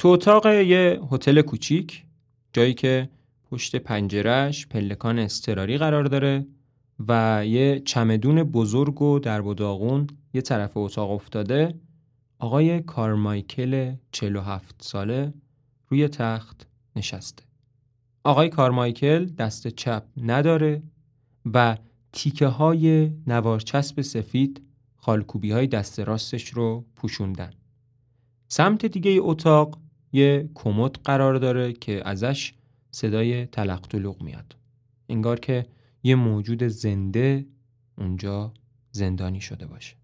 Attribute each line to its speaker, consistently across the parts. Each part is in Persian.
Speaker 1: تو اتاق یه هتل کوچیک جایی که پشت پنجرش پلکان استراری قرار داره و یه چمدون بزرگ و در داغون یه طرف اتاق افتاده. آقای کارمایکل 47 ساله روی تخت نشسته. آقای کارمایکل دست چپ نداره و تیکه های نوارچسب سفید خالکوبی های دست راستش رو پوشوندن. سمت دیگه اتاق یه کمد قرار داره که ازش صدای تلق میاد. انگار که یه موجود زنده اونجا زندانی شده باشه.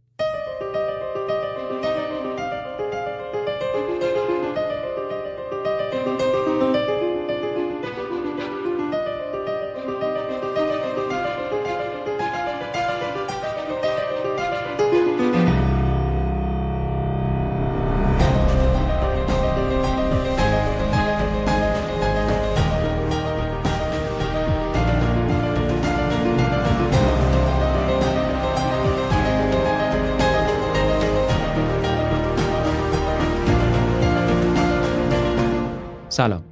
Speaker 1: سلام.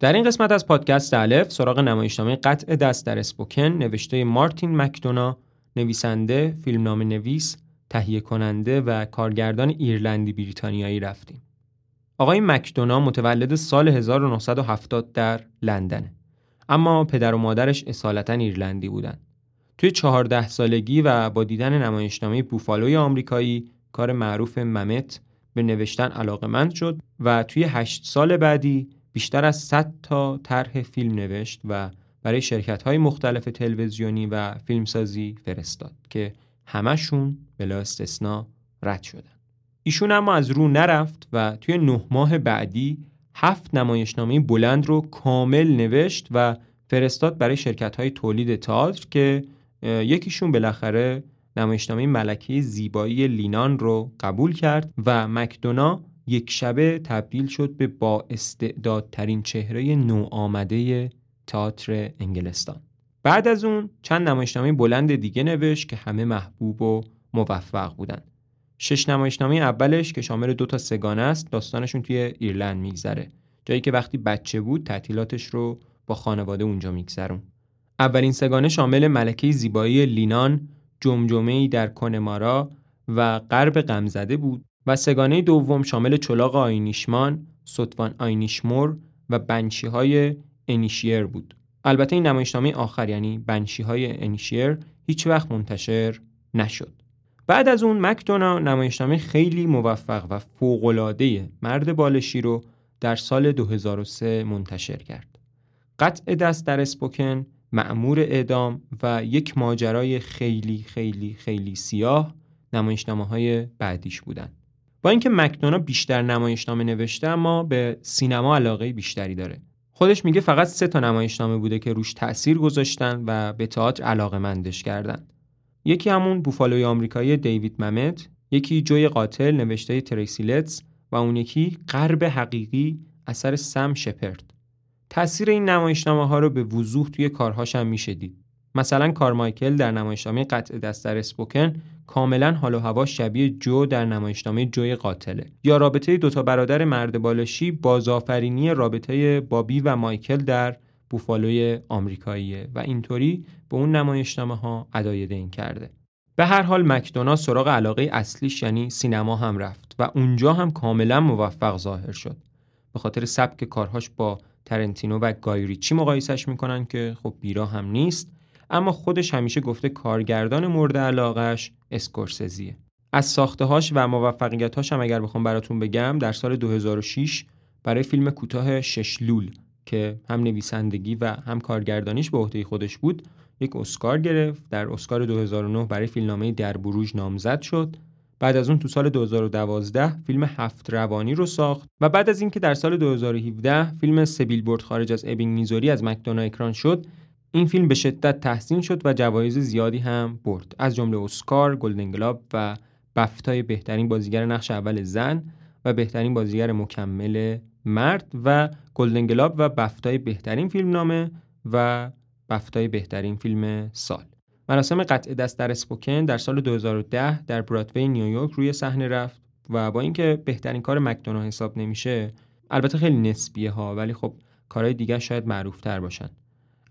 Speaker 1: در این قسمت از پادکست الف سراغ نمایشنامه قطع دست در اسپوکن نوشته مارتین مکدونا نویسنده فیلمنامه نویس تهیه کننده و کارگردان ایرلندی بریتانیایی رفتیم. آقای مکدونا متولد سال 1970 در لندنه. اما پدر و مادرش اصالتا ایرلندی بودن. توی چهارده سالگی و با دیدن نمایشنامه بوفالوی آمریکایی کار معروف ممت به نوشتن علاقمند شد و توی هشت سال بعدی بیشتر از 100 تا طرح فیلم نوشت و برای شرکت های مختلف تلویزیونی و فیلمسازی فرستاد که همشون بلا استثنا رد شدن. ایشون اما از رو نرفت و توی نه ماه بعدی هفت نمایشنامه بلند رو کامل نوشت و فرستاد برای شرکت های تولید تئاتر که یکیشون بالاخره نمایشنامه ملکه زیبایی لینان رو قبول کرد و مکدونا یک شبه تبدیل شد به با استعدادترین چهره نو آمده تئاتر انگلستان. بعد از اون چند نمایشنامه بلند دیگه نوشت که همه محبوب و موفق بودن. شش نمایشنامه اولش که شامل دو تا سگانه است داستانشون توی ایرلند میگذره. جایی که وقتی بچه بود تعطیلاتش رو با خانواده اونجا میگذرون. اولین سگانه شامل ملکه زیبایی لینان جمجمه در کنمارا و غرب غمزده بود و سگانه دوم شامل چلاق آینیشمان، ستوان آینیشمور و بنشی های انیشیر بود. البته این نمایشنامه آخر یعنی بنشی های انیشیر هیچ وقت منتشر نشد. بعد از اون مکدونا نمایشنامه خیلی موفق و فوق‌العاده مرد بالشی رو در سال 2003 منتشر کرد. قطع دست در اسپوکن معمور اعدام و یک ماجرای خیلی خیلی خیلی سیاه نمایشنامه های بعدیش بودن. با اینکه مکدونا بیشتر نمایشنامه نوشته اما به سینما علاقه بیشتری داره. خودش میگه فقط سه تا نمایشنامه بوده که روش تأثیر گذاشتن و به تئاتر علاقه مندش کردن. یکی همون بوفالوی آمریکایی دیوید ممت یکی جوی قاتل نوشته تریسی و اون یکی غرب حقیقی اثر سم شپرد. تاثیر این نمایشنامه ها رو به وضوح توی کارهاش هم میشه دید. مثلا کارمایکل در نمایشنامه قطع در اسپوکن کاملا حال و هوا شبیه جو در نمایشنامه جوی قاتله. یا رابطه دوتا برادر مرد بالشی بازآفرینی رابطه بابی و مایکل در بوفالوی آمریکاییه و اینطوری به اون نمایشنامه ها ادای دین کرده. به هر حال مکدونا سراغ علاقه اصلیش یعنی سینما هم رفت و اونجا هم کاملا موفق ظاهر شد. به خاطر سبک کارهاش با ترنتینو و گایریچی مقایسش می‌کنن که خب بیرا هم نیست اما خودش همیشه گفته کارگردان مورد علاقش اسکورسزیه از ساختهاش و موفقیتاش هم اگر بخوام براتون بگم در سال 2006 برای فیلم کوتاه شش لول که هم نویسندگی و هم کارگردانیش به عهده خودش بود یک اسکار گرفت. در اسکار 2009 برای فیلمنامه در بروژ نامزد شد. بعد از اون تو سال 2012 فیلم هفت روانی رو ساخت و بعد از اینکه در سال 2017 فیلم سبیل برد خارج از ابینگ میزوری از مکدونا اکران شد این فیلم به شدت تحسین شد و جوایز زیادی هم برد. از جمله اسکار، گلدن گلاب و بفتای بهترین بازیگر نقش اول زن و بهترین بازیگر مکمل مرد و گلدن گلاب و بفتای بهترین فیلم نامه و بفتای بهترین فیلم سال. مراسم قطع دست در اسپوکن در سال 2010 در برادوی نیویورک روی صحنه رفت و با اینکه بهترین کار مکدونا حساب نمیشه البته خیلی نسبیه ها ولی خب کارهای دیگه شاید معروف تر باشن.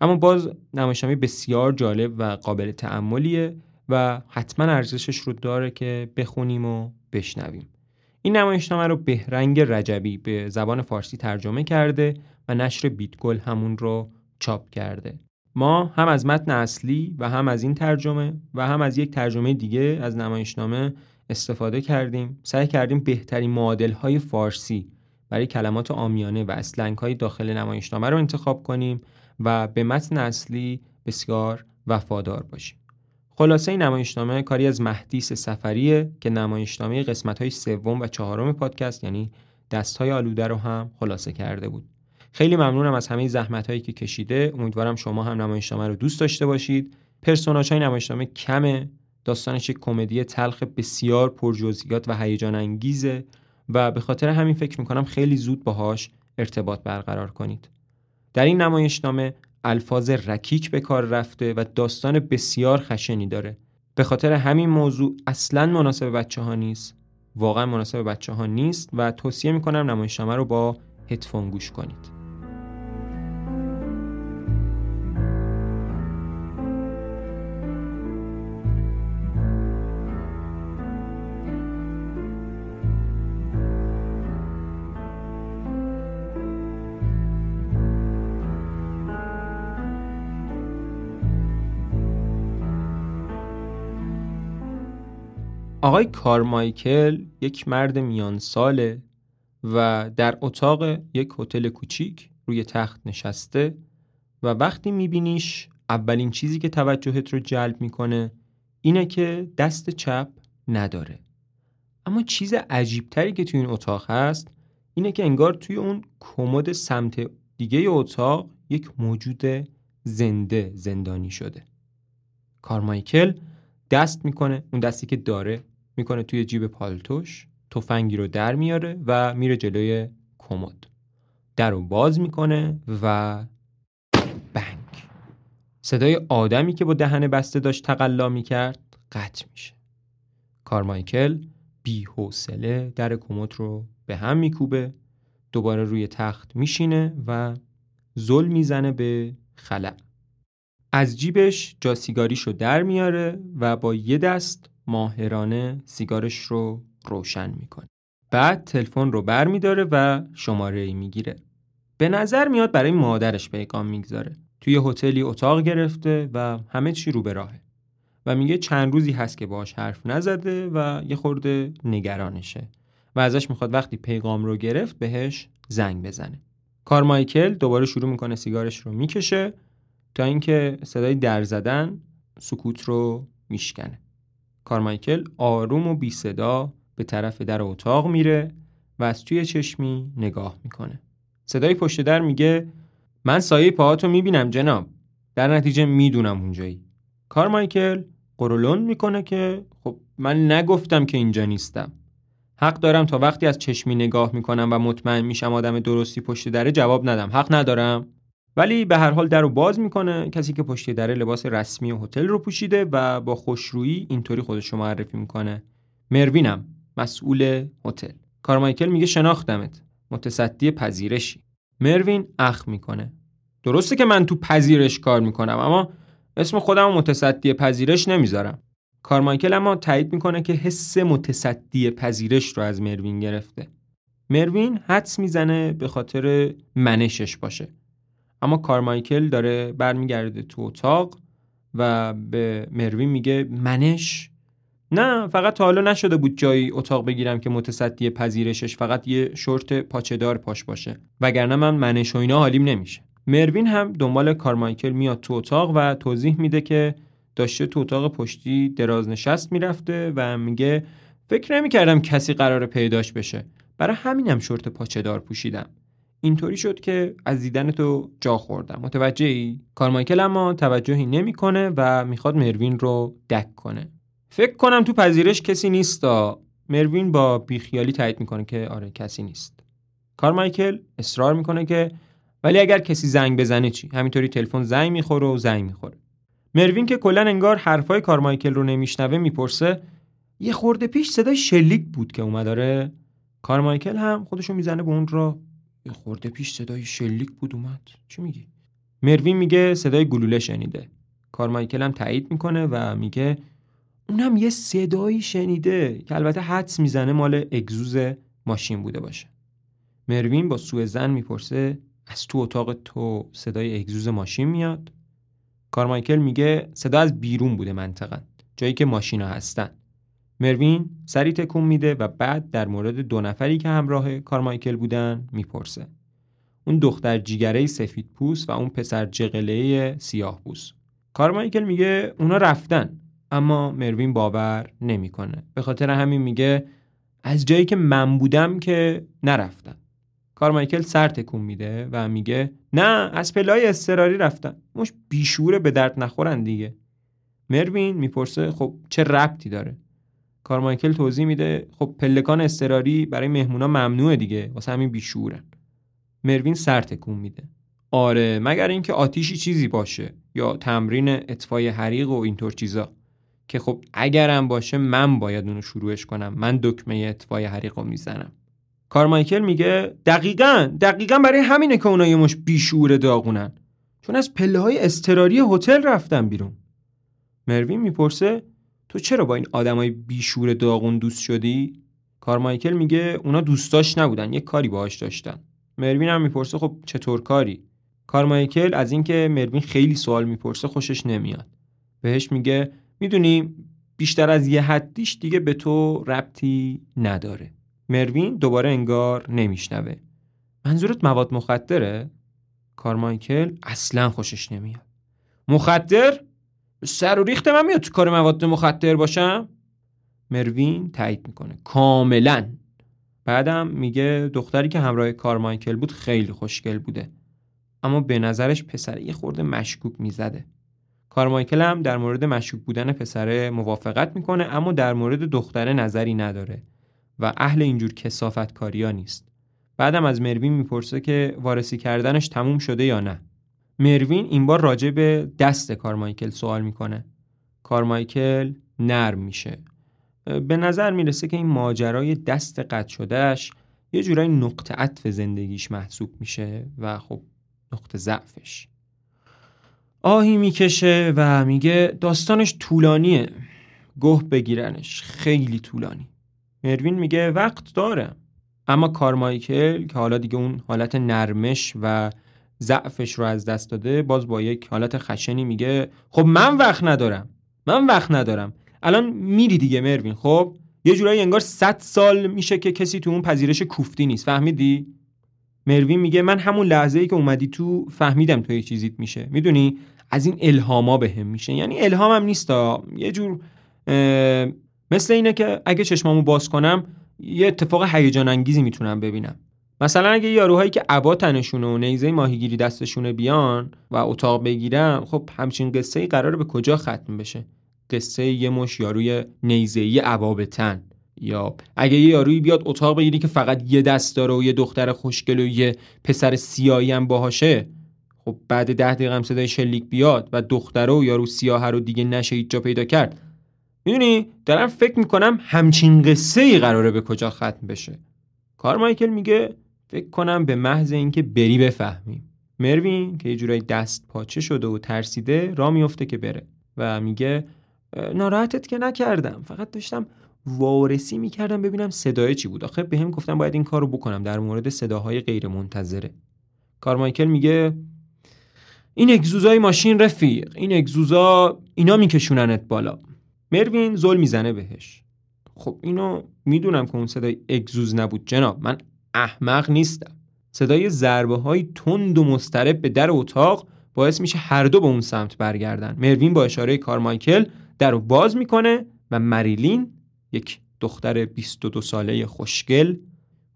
Speaker 1: اما باز نمایشنامه بسیار جالب و قابل تعملیه و حتما ارزشش رو داره که بخونیم و بشنویم. این نمایشنامه رو بهرنگ رجبی به زبان فارسی ترجمه کرده و نشر بیتگل همون رو چاپ کرده. ما هم از متن اصلی و هم از این ترجمه و هم از یک ترجمه دیگه از نمایشنامه استفاده کردیم. سعی کردیم بهترین معادل های فارسی برای کلمات آمیانه و اسلنگ های داخل نمایشنامه رو انتخاب کنیم و به متن اصلی بسیار وفادار باشیم. خلاصه این نمایشنامه کاری از مهدیس سفریه که نمایشنامه قسمت های سوم و چهارم پادکست یعنی دست های آلوده رو هم خلاصه کرده بود. خیلی ممنونم از همه زحمت هایی که کشیده. امیدوارم شما هم نمایشنامه رو دوست داشته باشید. پرسوناژ های نمایشنامه کمه. داستانش یک کمدی تلخ بسیار پرجزئیات و هیجان انگیزه و به خاطر همین فکر می‌کنم خیلی زود باهاش ارتباط برقرار کنید. در این نمایشنامه الفاظ رکیک به کار رفته و داستان بسیار خشنی داره. به خاطر همین موضوع اصلا مناسب بچه ها نیست. واقعا مناسب بچه ها نیست و توصیه می‌کنم نمایشنامه رو با هدفون گوش کنید. آقای کارمایکل یک مرد میان ساله و در اتاق یک هتل کوچیک روی تخت نشسته و وقتی میبینیش اولین چیزی که توجهت رو جلب می‌کنه اینه که دست چپ نداره. اما چیز عجیبتری که توی این اتاق هست اینه که انگار توی اون کمد سمت دیگه اتاق یک موجود زنده زندانی شده. کارمایکل دست می‌کنه اون دستی که داره می‌کنه توی جیب پالتوش تفنگی رو در میاره و میره جلوی کمد. در رو باز می‌کنه و بنگ. صدای آدمی که با دهن بسته داشت تقلا می‌کرد قطع میشه. کارمایکل بی حوصله در کمد رو به هم میکوبه دوباره روی تخت میشینه و زل می‌زنه به خلع. از جیبش جا سیگاریشو در میاره و با یه دست ماهرانه سیگارش رو روشن می‌کنه. بعد تلفن رو بر میداره و شماره ای می‌گیره. به نظر میاد برای مادرش پیغام می‌گذاره. توی هتلی اتاق گرفته و همه چی رو به راهه. و میگه چند روزی هست که باهاش حرف نزده و یه خورده نگرانشه. و ازش می‌خواد وقتی پیغام رو گرفت بهش زنگ بزنه. کارمایکل دوباره شروع می‌کنه سیگارش رو می‌کشه تا اینکه صدای در زدن سکوت رو میشکنه. کارمایکل آروم و بی صدا به طرف در اتاق میره و از توی چشمی نگاه می‌کنه. صدای پشت در میگه من سایه پاهاتو می‌بینم جناب. در نتیجه می‌دونم اونجایی. کارمایکل قرولون می‌کنه که خب من نگفتم که اینجا نیستم. حق دارم تا وقتی از چشمی نگاه می‌کنم و مطمئن میشم آدم درستی پشت دره جواب ندم. حق ندارم؟ ولی به هر حال در رو باز می‌کنه. کسی که پشت در لباس رسمی هتل رو پوشیده و با خوشرویی اینطوری خودش رو معرفی می‌کنه. مروینم مسئول هتل. کارمایکل میگه شناختمت. متصدی پذیرشی. مروین اخ می‌کنه. درسته که من تو پذیرش کار می‌کنم اما اسم خودم متصدی پذیرش نمی‌ذارم. کارمایکل اما تایید می‌کنه که حس متصدی پذیرش رو از مروین گرفته. مروین حدس می‌زنه به خاطر منشش باشه. اما کارمایکل داره برمیگرده تو اتاق و به مروین میگه منش. نه فقط تا حالا نشده بود جایی اتاق بگیرم که متصدی پذیرشش فقط یه شورت پاچهدار پاش باشه وگرنه من منش و اینا حالیم نمیشه. مروین هم دنبال کارمایکل میاد تو اتاق و توضیح میده که داشته تو اتاق پشتی دراز نشست می‌رفته و میگه فکر نمی‌کردم کسی قرار پیداش بشه. برای همینم شورت پاچهدار پوشیدم. اینطوری شد که از دیدن تو جا خوردم. متوجه ای؟ کارمایکل اما توجهی نمی‌کنه و می‌خواد مروین رو دک کنه. فکر کنم تو پذیرش کسی نیستا. مروین با بیخیالی تایید می‌کنه که آره کسی نیست. کارمایکل اصرار می‌کنه که ولی اگر کسی زنگ بزنه چی؟ همینطوری تلفن زنگ می‌خوره و زنگ می‌خوره. مروین که کلا انگار حرفای کارمایکل رو نمیشنوه می‌پرسه یه خورده پیش صدای شلیک بود که اومد. داره کارمایکل هم خودشو می‌زنه به اون رو یه خورده پیش صدای شلیک بود اومد. چی میگی؟ مروین میگه صدای گلوله شنیده. کارمایکل هم تایید می‌کنه و میگه اونم یه صدایی شنیده که البته حدس می‌زنه مال اگزوز ماشین بوده باشه. مروین با سوء زن می‌پرسه از تو اتاق تو صدای اگزوز ماشین میاد؟ کارمایکل میگه صدا از بیرون بوده منطقا. جایی که ماشینا هستن. مروین سری تکون میده و بعد در مورد دو نفری که همراه کارمایکل بودن می‌پرسه. اون دختر جیگره سفید پوست و اون پسر جغله سیاه پوست. کارمایکل میگه اونا رفتن اما مروین باور نمی‌کنه. به خاطر همین میگه از جایی که من بودم که نرفتن. کارمایکل سر تکون میده و میگه نه از پلای استراری رفتن. مش بیشوره به درد نخورن دیگه. مروین می‌پرسه خب چه ربطی داره؟ کارمایکل توضیح میده خب پلکان استراری برای مهمونا ممنوعه دیگه واسه همین بیشورن مروین سر تکون میده. آره مگر اینکه آتیشی چیزی باشه یا تمرین اطفای حریق و اینطور چیزا. که خب اگرم باشه من باید اونو شروعش کنم. من دکمه اطفای حریق رو می‌زنم. کارمایکل میگه دقیقا دقیقا برای همینه که اونایی مش بیشور داغونن. چون از پله های استراری هتل رفتن بیرون. مروین می‌پرسه تو چرا با این آدمای بیشور داغون دوست شدی؟ کارمایکل میگه اونا دوستاش نبودن یه کاری باهاش داشتن. مروین هم می‌پرسه خب چطور کاری؟ کارمایکل از اینکه مروین خیلی سوال می‌پرسه خوشش نمیاد. بهش میگه می‌دونی بیشتر از یه حدیش دیگه به تو ربطی نداره. مروین دوباره انگار نمیشنوه. منظورت مواد مخدره؟ کارمایکل اصلا خوشش نمیاد. مخدر؟ سر و ریخت من میاد تو کار مواد مخدر باشم؟ مروین تایید می‌کنه. کاملا. بعدم میگه دختری که همراه کارمایکل بود خیلی خوشگل بوده. اما به نظرش پسر یه خورده مشکوک می‌زده. کارمایکل هم در مورد مشکوک بودن پسره موافقت می‌کنه اما در مورد دختره نظری نداره و اهل اینجور کسافت کاریا نیست. بعدم از مروین می‌پرسه که وارسی کردنش تموم شده یا نه. مروین این بار راجع به دست کارمایکل سوال می‌کنه. کارمایکل نرم میشه. به نظر می‌رسه که این ماجرای دست قطع شدهش یه جورایی نقطه عطف زندگیش محسوب میشه و خب نقطه ضعفش. آهی می‌کشه و میگه داستانش طولانیه. گه بگیرنش. خیلی طولانی. مروین میگه وقت دارم اما کارمایکل که حالا دیگه اون حالت نرمش و ضعفش رو از دست داده باز با یک حالت خشنی میگه خب من وقت ندارم من وقت ندارم. الان میری دیگه مروین خب؟ یه جورایی انگار 100 سال میشه که کسی تو اون پذیرش کوفتی نیست فهمیدی؟ مروین میگه من همون لحظه ای که اومدی تو فهمیدم تو یه چیزیت میشه. می‌دونی؟ از این الهاما بهم به میشه. یعنی الهامم نیستا. یه جور مثل اینه که اگه چشمامو باز کنم یه اتفاق هیجان انگیزی می‌تونم ببینم. مثلا اگه یاروهایی که عبا تنشونه و نیزه ماهیگیری دستشونه بیان و اتاق بگیرن خب همچین قصه ای قراره به کجا ختم بشه؟ قصه یه مش یاروی نیزه ای عبا به تن. یا اگه یه یارویی بیاد اتاق بگیری که فقط یه دست داره و یه دختر خوشگل و یه پسر سیاهی هم باهاشه خب بعد ده دقیقه هم صدای شلیک بیاد و دختره و یارو سیاه رو دیگه نشه هیچ جا پیدا کرد. می‌دونی؟ دارم فکر می‌کنم همچین قصه ای قراره به کجا ختم بشه. کارمایکل میگه فکر کنم به محض اینکه بری بفهمیم. مروین که یه جورایی دست پاچه شده و ترسیده را میفته که بره و میگه ناراحتت که نکردم. فقط داشتم وارسی می‌کردم ببینم صدای چی بود. آخه بهم گفتم باید این کارو بکنم در مورد صداهای غیر منتظره کارمایکل میگه این اگزوزای ماشین رفیق این اگزوزا اینا میکشوننت بالا. مروین زل می‌زنه بهش. خب اینو می‌دونم که اون صدای اگزوز نبود جناب. من احمق نیستم. صدای ضربه های تند و مسترب به در اتاق باعث میشه هر دو به اون سمت برگردن. مروین با اشاره کارمایکل در رو باز می‌کنه و مریلین یک دختر 22 ساله خوشگل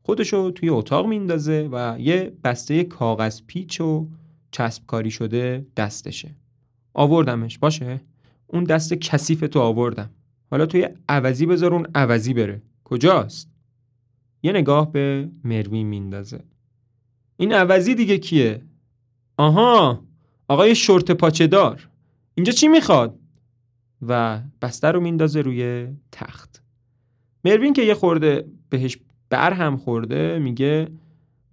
Speaker 1: خودشو توی اتاق میندازه و یه بسته کاغذ پیچ و چسب کاری شده دستشه. آوردمش. باشه؟ اون دست کثیف تو آوردم. حالا توی عوضی بذار اون عوضی بره. کجاست؟ یه نگاه به مروین میندازه. این عوضی دیگه کیه؟ آها آقای شورت پاچه دار اینجا چی می‌خواد؟ و بسته رو میندازه روی تخت. مروین که یه خورده بهش بر هم خورده میگه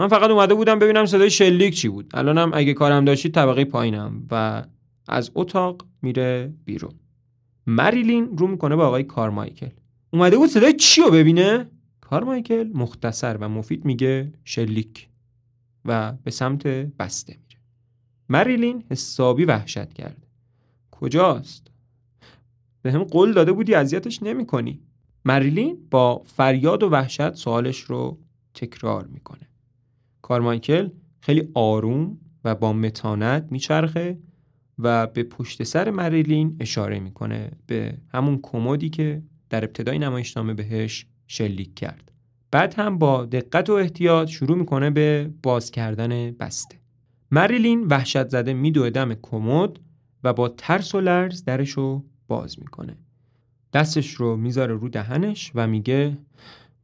Speaker 1: من فقط اومده بودم ببینم صدای شلیک چی بود. الانم اگه کارم داشتید طبقه پایینم. و از اتاق میره بیرون. مریلین رو می‌کنه با آقای کارمایکل. اومده بود صدای چی رو ببینه؟ کارمایکل مختصر و مفید میگه شلیک و به سمت بسته میره. مریلین حسابی وحشت کرد. کجاست؟ به هم قول داده بودی اذیتش نمی‌کنی. مریلین با فریاد و وحشت سوالش رو تکرار می‌کنه. کارمایکل خیلی آروم و با متانت میچرخه و به پشت سر مریلین اشاره می‌کنه به همون کمدی که در ابتدای نمایشنامه بهش شلیک کرد. بعد هم با دقت و احتیاط شروع می‌کنه به باز کردن بسته. مریلین وحشت زده میدوه دم کمد و با ترس و لرز درش رو باز می‌کنه. دستش رو می‌ذاره رو دهنش و میگه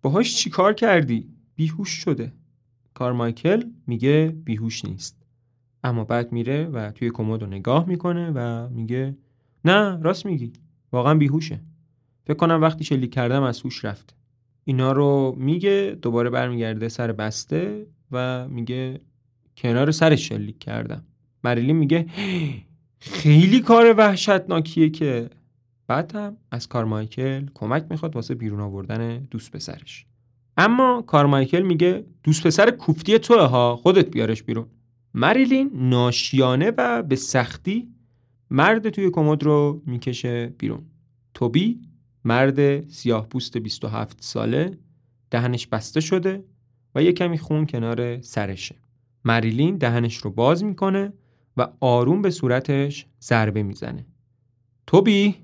Speaker 1: باهاش چی کار کردی؟ بیهوش شده. کارمایکل میگه بیهوش نیست. اما بعد میره و توی کمد رو نگاه می‌کنه و میگه نه راست میگی واقعا بیهوشه. فکر کنم وقتی شلیک کردم از هوش رفت. اینا رو میگه دوباره برمیگرده سر بسته و میگه کنار سرش شلیک کردم. مریلی میگه خیلی کار وحشتناکیه که. بعد هم از کارمایکل کمک می‌خواد واسه بیرون آوردن دوست پسرش. اما کارمایکل میگه دوست پسر کوفتی توه ها خودت بیارش بیرون. مریلین ناشیانه و به سختی مرد توی کمد رو می‌کشه بیرون. توبی مرد سیاه پوست 27 ساله دهنش بسته شده و یه کمی خون کنار سرشه. مریلین دهنش رو باز می‌کنه و آروم به صورتش ضربه می‌زنه. توبی؟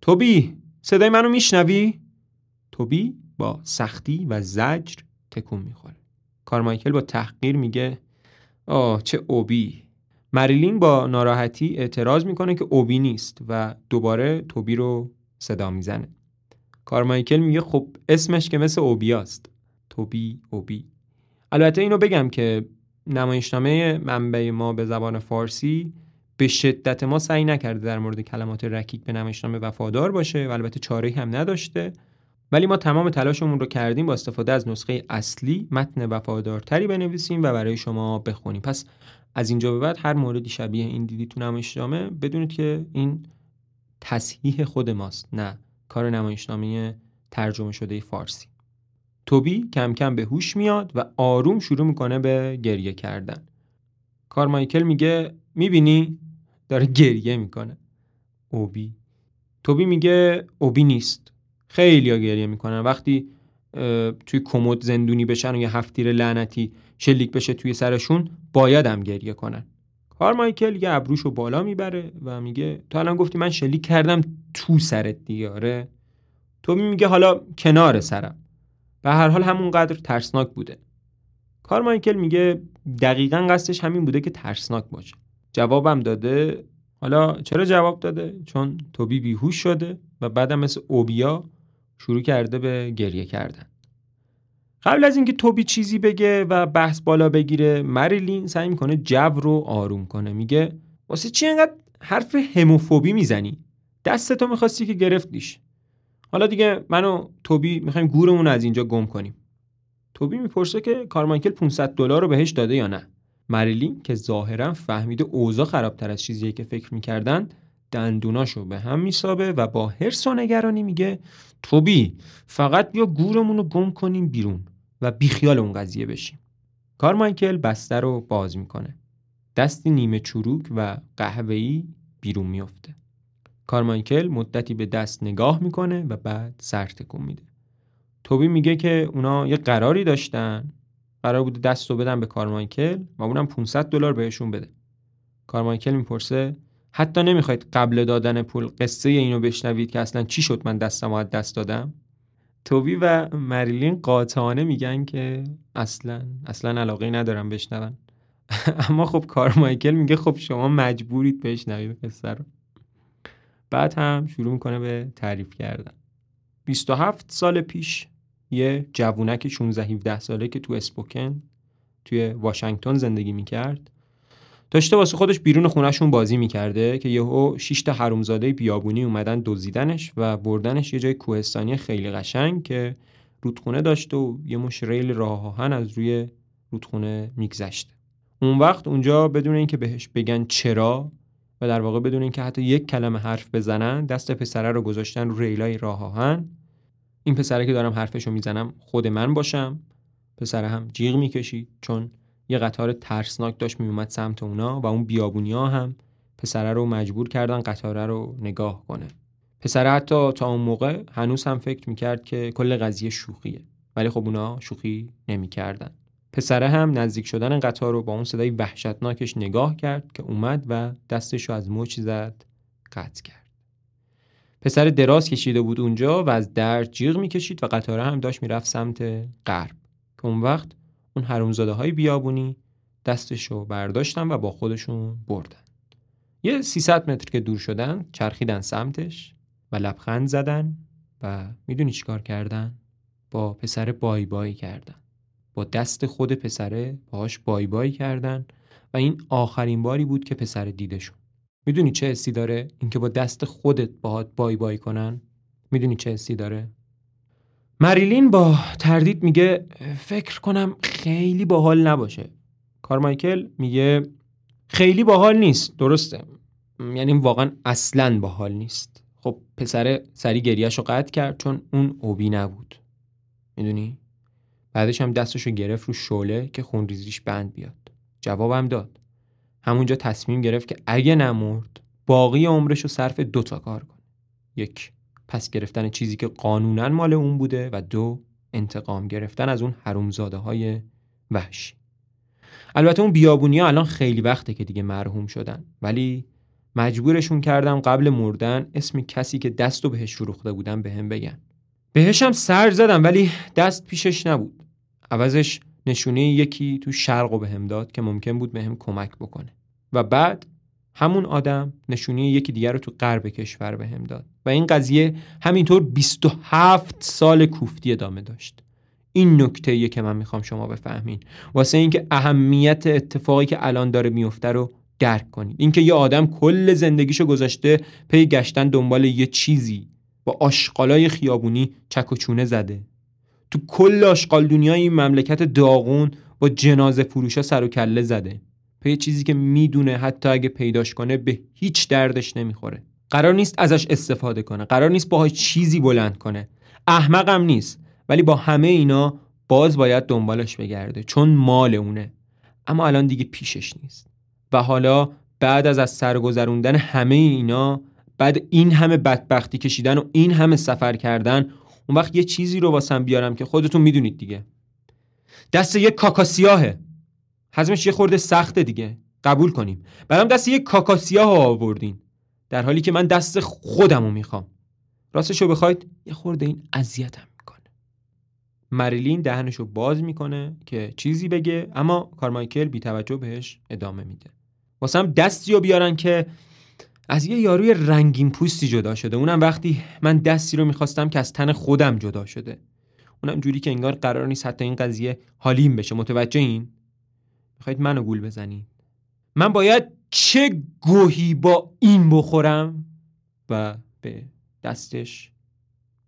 Speaker 1: توبی صدای منو میشنوی؟ توبی با سختی و زجر تکون می‌خوره. کارمایکل با تحقیر میگه آه چه اوبی. مریلین با ناراحتی اعتراض می‌کنه که اوبی نیست و دوباره توبی رو صدا می‌زنه. کارمایکل میگه خب اسمش که مثل اوبیاست. توبی اوبی. البته اینو بگم که نمایشنامه منبع ما به زبان فارسی به شدت ما سعی نکرده در مورد کلمات رکیک به نمایشنامه وفادار باشه و البته چاره هم نداشته. ولی ما تمام تلاشمون رو کردیم با استفاده از نسخه اصلی متن وفادارتری بنویسیم و برای شما بخونیم. پس از اینجا به بعد هر موردی شبیه این دیدی تو نمایشنامه بدونید که این تصحیح خود ماست نه کار نمایشنامه ترجمه شده فارسی. توبی کم کم به هوش میاد و آروم شروع می‌کنه به گریه کردن. کارمایکل میگه می‌بینی؟ داره گریه می‌کنه. اوبی. توبی میگه اوبی نیست. خیلی ها گریه می‌کنن. وقتی توی کمد زندونی بشن و یه هفتیر لعنتی شلیک بشه توی سرشون باید هم گریه کنن. کارمایکل یه ابروشو بالا می‌بره و میگه تو الان گفتی من شلیک کردم تو سرت دیگه آره؟ تو میگه حالا کنار سرم. به هر حال همونقدر ترسناک بوده. کارمایکل میگه دقیقا قصدش همین بوده که ترسناک باشه. جوابم داده. حالا چرا جواب داده؟ چون توبی بیهوش شده و بعدم مثل اوبیا شروع کرده به گریه کردن. قبل از اینکه توبی چیزی بگه و بحث بالا بگیره مریلین سعی می‌کنه جو رو آروم کنه. میگه واسه چی انقدر حرف هموفوبی می‌زنی؟ دست تو می‌خواستی که گرفتیش. حالا دیگه منو توبی می‌خوایم گورمون از اینجا گم کنیم. توبی می‌پرسه که کارمانکل 500 دلار رو بهش داده یا نه. مریلین که ظاهرا فهمیده اوضاع خرابتر از چیزیه که فکر می‌کردن دندوناشو به هم میسابه و با حرس و نگرانی میگه توبی فقط بیا گورمون رو گم کنیم بیرون. و بیخیال اون قضیه بشیم. کارمایکل بسته رو باز می‌کنه. دستی نیمه چروک و قهوه‌ای بیرون میفته کارمایکل مدتی به دست نگاه می‌کنه و بعد سر تکون میده. توبی میگه که اونا یه قراری داشتن. قرار بوده دست رو بدن به کارمایکل و اونم 500 دلار بهشون بده. کارمایکل می‌پرسه حتی نمی‌خواید قبل دادن پول قصه اینو بشنوید که اصلا چی شد من دستم از دست دادم؟ توبی و مریلین قاطعانه میگن که اصلا اصلا علاقه ندارم بشنون. اما خب کارمایکل میگه خب شما مجبورید بشنوید قصه رو. بعد هم شروع می‌کنه به تعریف کردن. 27 سال پیش یه جوونک 16 17 ساله که تو اسپوکن توی واشنگتن زندگی می‌کرد داشته واسه خودش بیرون خونهشون بازی می‌کرده که یهو 6 تا حرومزاده بیابونی اومدن دزدیدنش و بردنش یه جای کوهستانی خیلی قشنگ که رودخونه داشت و یه مش ریل راه آهن از روی رودخونه میگذشته اون وقت اونجا بدون اینکه بهش بگن چرا و در واقع بدون اینکه حتی یک کلمه حرف بزنن دست پسره رو گذاشتن رو ریلای راه آهن این پسره که دارم حرفشو می‌زنم خود من باشم. پسره هم جیغ می‌کشید چون یه قطار ترسناک داشت میومد سمت اونا و اون بیابونیا هم پسره رو مجبور کردن قطاره رو نگاه کنه. پسره حتی تا اون موقع هنوز هم فکر می‌کرد که کل قضیه شوخیه ولی خب اونا شوخی نمی‌کردن. پسره هم نزدیک شدن قطار رو با اون صدای وحشتناکش نگاه کرد که اومد و دستش رو از مچ زد قطع کرد. پسر دراز کشیده بود اونجا و از درد جیغ می‌کشید و قطاره هم داشت می‌رفت سمت غرب. که اون وقت اون حرومزاده های بیابونی دستش رو برداشتن و با خودشون بردن. یه 300 متر که دور شدن چرخیدن سمتش و لبخند زدن و می‌دونی چیکار کردن؟ با پسر بای بای کردن. با دست خود پسره باهاش بای بای کردن و این آخرین باری بود که پسر دیدشون می‌دونی چه حسی داره اینکه با دست خودت باهات بای بای کنن؟ می‌دونی چه حسی داره؟ مریلین با تردید میگه فکر کنم خیلی باحال نباشه. کارمایکل میگه خیلی باحال نیست. درسته. یعنی واقعا اصلا باحال نیست. خب پسر سری گریهش رو قطع کرد چون اون اوبی نبود. می‌دونی؟ بعدش هم دستش رو گرفت رو شله که خونریزیش بند بیاد. جوابم داد. همونجا تصمیم گرفت که اگه نمرد باقی عمرش رو صرف دو تا کار کنه. یک. پس گرفتن چیزی که قانونا مال اون بوده و دو انتقام گرفتن از اون حرومزاده های وحشی. البته اون بیابونی ها الان خیلی وقته که دیگه مرحوم شدن ولی مجبورشون کردم قبل مردن اسم کسی که دست و بهش فروخته بودن به هم بگن. بهش هم سر زدم ولی دست پیشش نبود. عوضش نشونه یکی تو شرق و بهم داد که ممکن بود بهم کمک بکنه. و بعد همون آدم نشونه یکی دیگر رو تو غرب کشور بهم داد. و این قضیه همینطور 27 سال کوفتی ادامه داشت. این نکته که من می‌خوام شما بفهمین. واسه اینکه اهمیت اتفاقی که الان داره میفته رو درک کنید اینکه یه آدم کل زندگیشو گذاشته پی گشتن دنبال یه چیزی با آشغالای خیابونی چک و چونه زده. تو کل آشغال دنیای این مملکت داغون با جنازه فروشا سر و کله زده. پی چیزی که می‌دونه حتی اگه پیداش کنه به هیچ دردش نمی‌خوره. قرار نیست ازش استفاده کنه. قرار نیست باهاش چیزی بلند کنه. احمقم نیست. ولی با همه اینا باز باید دنبالش بگرده. چون مال اونه. اما الان دیگه پیشش نیست. و حالا بعد از از سرگذروندن همه اینا بعد این همه بدبختی کشیدن و این همه سفر کردن اون وقت یه چیزی رو واسم بیارم که خودتون می‌دونید دیگه. دست یه کاکاسیاهه. حزمش یه خورده سخته دیگه. قبول کنیم. برام دست یه کاکاسیاه آوردین. در حالی که من دست خودم رو می‌خوام. راستشو بخواید یه خورده این اذیتم می‌کنه. مریلین دهنشو باز می‌کنه که چیزی بگه اما کارمایکل بی توجه بهش ادامه میده. واسم دستی رو بیارن که از یه یاروی رنگین پوستی جدا شده. اونم وقتی من دستی رو می‌خواستم که از تن خودم جدا شده. اونم جوری که انگار قرار نیست حتی این قضیه حالیم بشه. متوجه این می‌خواید منو گول بزنید. من باید چه گوهی با این بخورم؟ و به دستش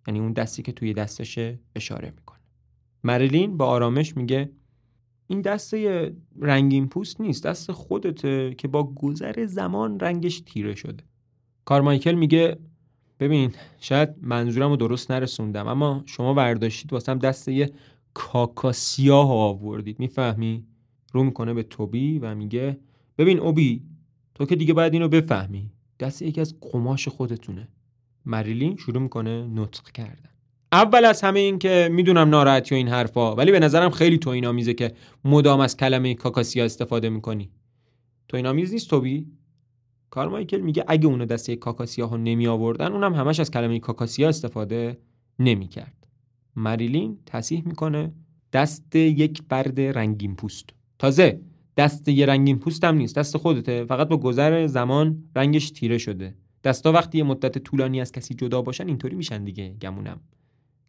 Speaker 1: یعنی اون دستی که توی دستشه اشاره می‌کنه. مریلین با آرامش میگه این دسته رنگین پوست نیست دست خودته که با گذر زمان رنگش تیره شده. کارمایکل میگه ببین شاید منظورم رو درست نرسوندم اما شما برداشتید واسم دست یه کاکا سیاه آوردید می‌فهمی؟ رو می‌کنه به توبی و میگه ببین اوبی تو که دیگه باید اینو بفهمی. دست یکی از قماش خودتونه. مریلین شروع می‌کنه نطق کردن. اول از همه این که می‌دونم ناراحتی و این حرفا ولی به نظرم خیلی تو اینا میزه که مدام از کلمه کاکاسیا استفاده می‌کنی. تو اینا میز نیست توبی؟ کارمایکل میگه اگه اونو دسته کاکاسیا ها نمی آوردن اونم همش از کلمه کاکاسیا استفاده نمی‌کرد مریلین تصیح می‌کنه دست یک برد رنگین پوست. تازه دست یه رنگین پوست هم نیست دست خودته. فقط با گذر زمان رنگش تیره شده. دستا وقتی یه مدت طولانی از کسی جدا باشن اینطوری میشن دیگه گمونم.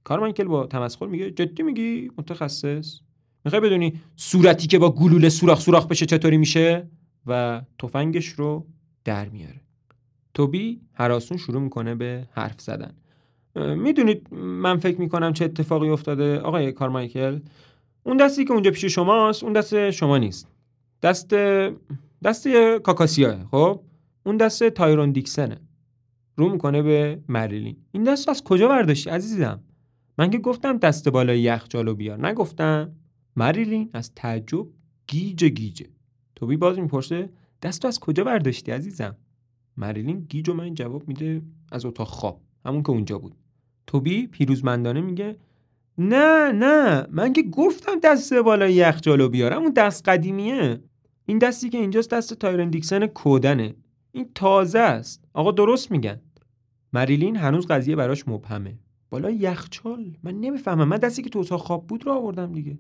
Speaker 1: کارمایکل با تمسخر میگه جدی میگی؟ متخصص؟ می‌خوای بدونی صورتی که با گلوله سوراخ سوراخ بشه چطوری میشه؟ و تفنگش رو در میاره. توبی هراسون شروع می‌کنه به حرف زدن. می‌دونید من فکر می‌کنم چه اتفاقی افتاده؟ آقای کارمایکل اون دستی که اونجا پیش شماست اون دست شما نیست. دست دست کاکاسیاه خب؟ اون دست تایرون دیکسنه. رو می‌کنه به مریلین. این دست از کجا برداشتی عزیزم؟ من که گفتم دست بالای یخچالو بیار. نگفتم. مریلین از تعجب گیج گیجه توبی باز می‌پرسه دستو از کجا برداشتی عزیزم؟ مریلین گیج و من جواب میده از اتاق خواب. همون که اونجا بود. توبی پیروزمندانه میگه نه نه. من که گفتم دست بالای یخچالو بیارم اون دست قدیمیه. این دستی که اینجاست دست تایرن دیکسن کودنه. این تازه است. آقا درست میگن. مریلین هنوز قضیه براش مبهمه. بالا یخچال من نمی‌فهمم. من دستی که تو اتاق خواب بود رو آوردم دیگه.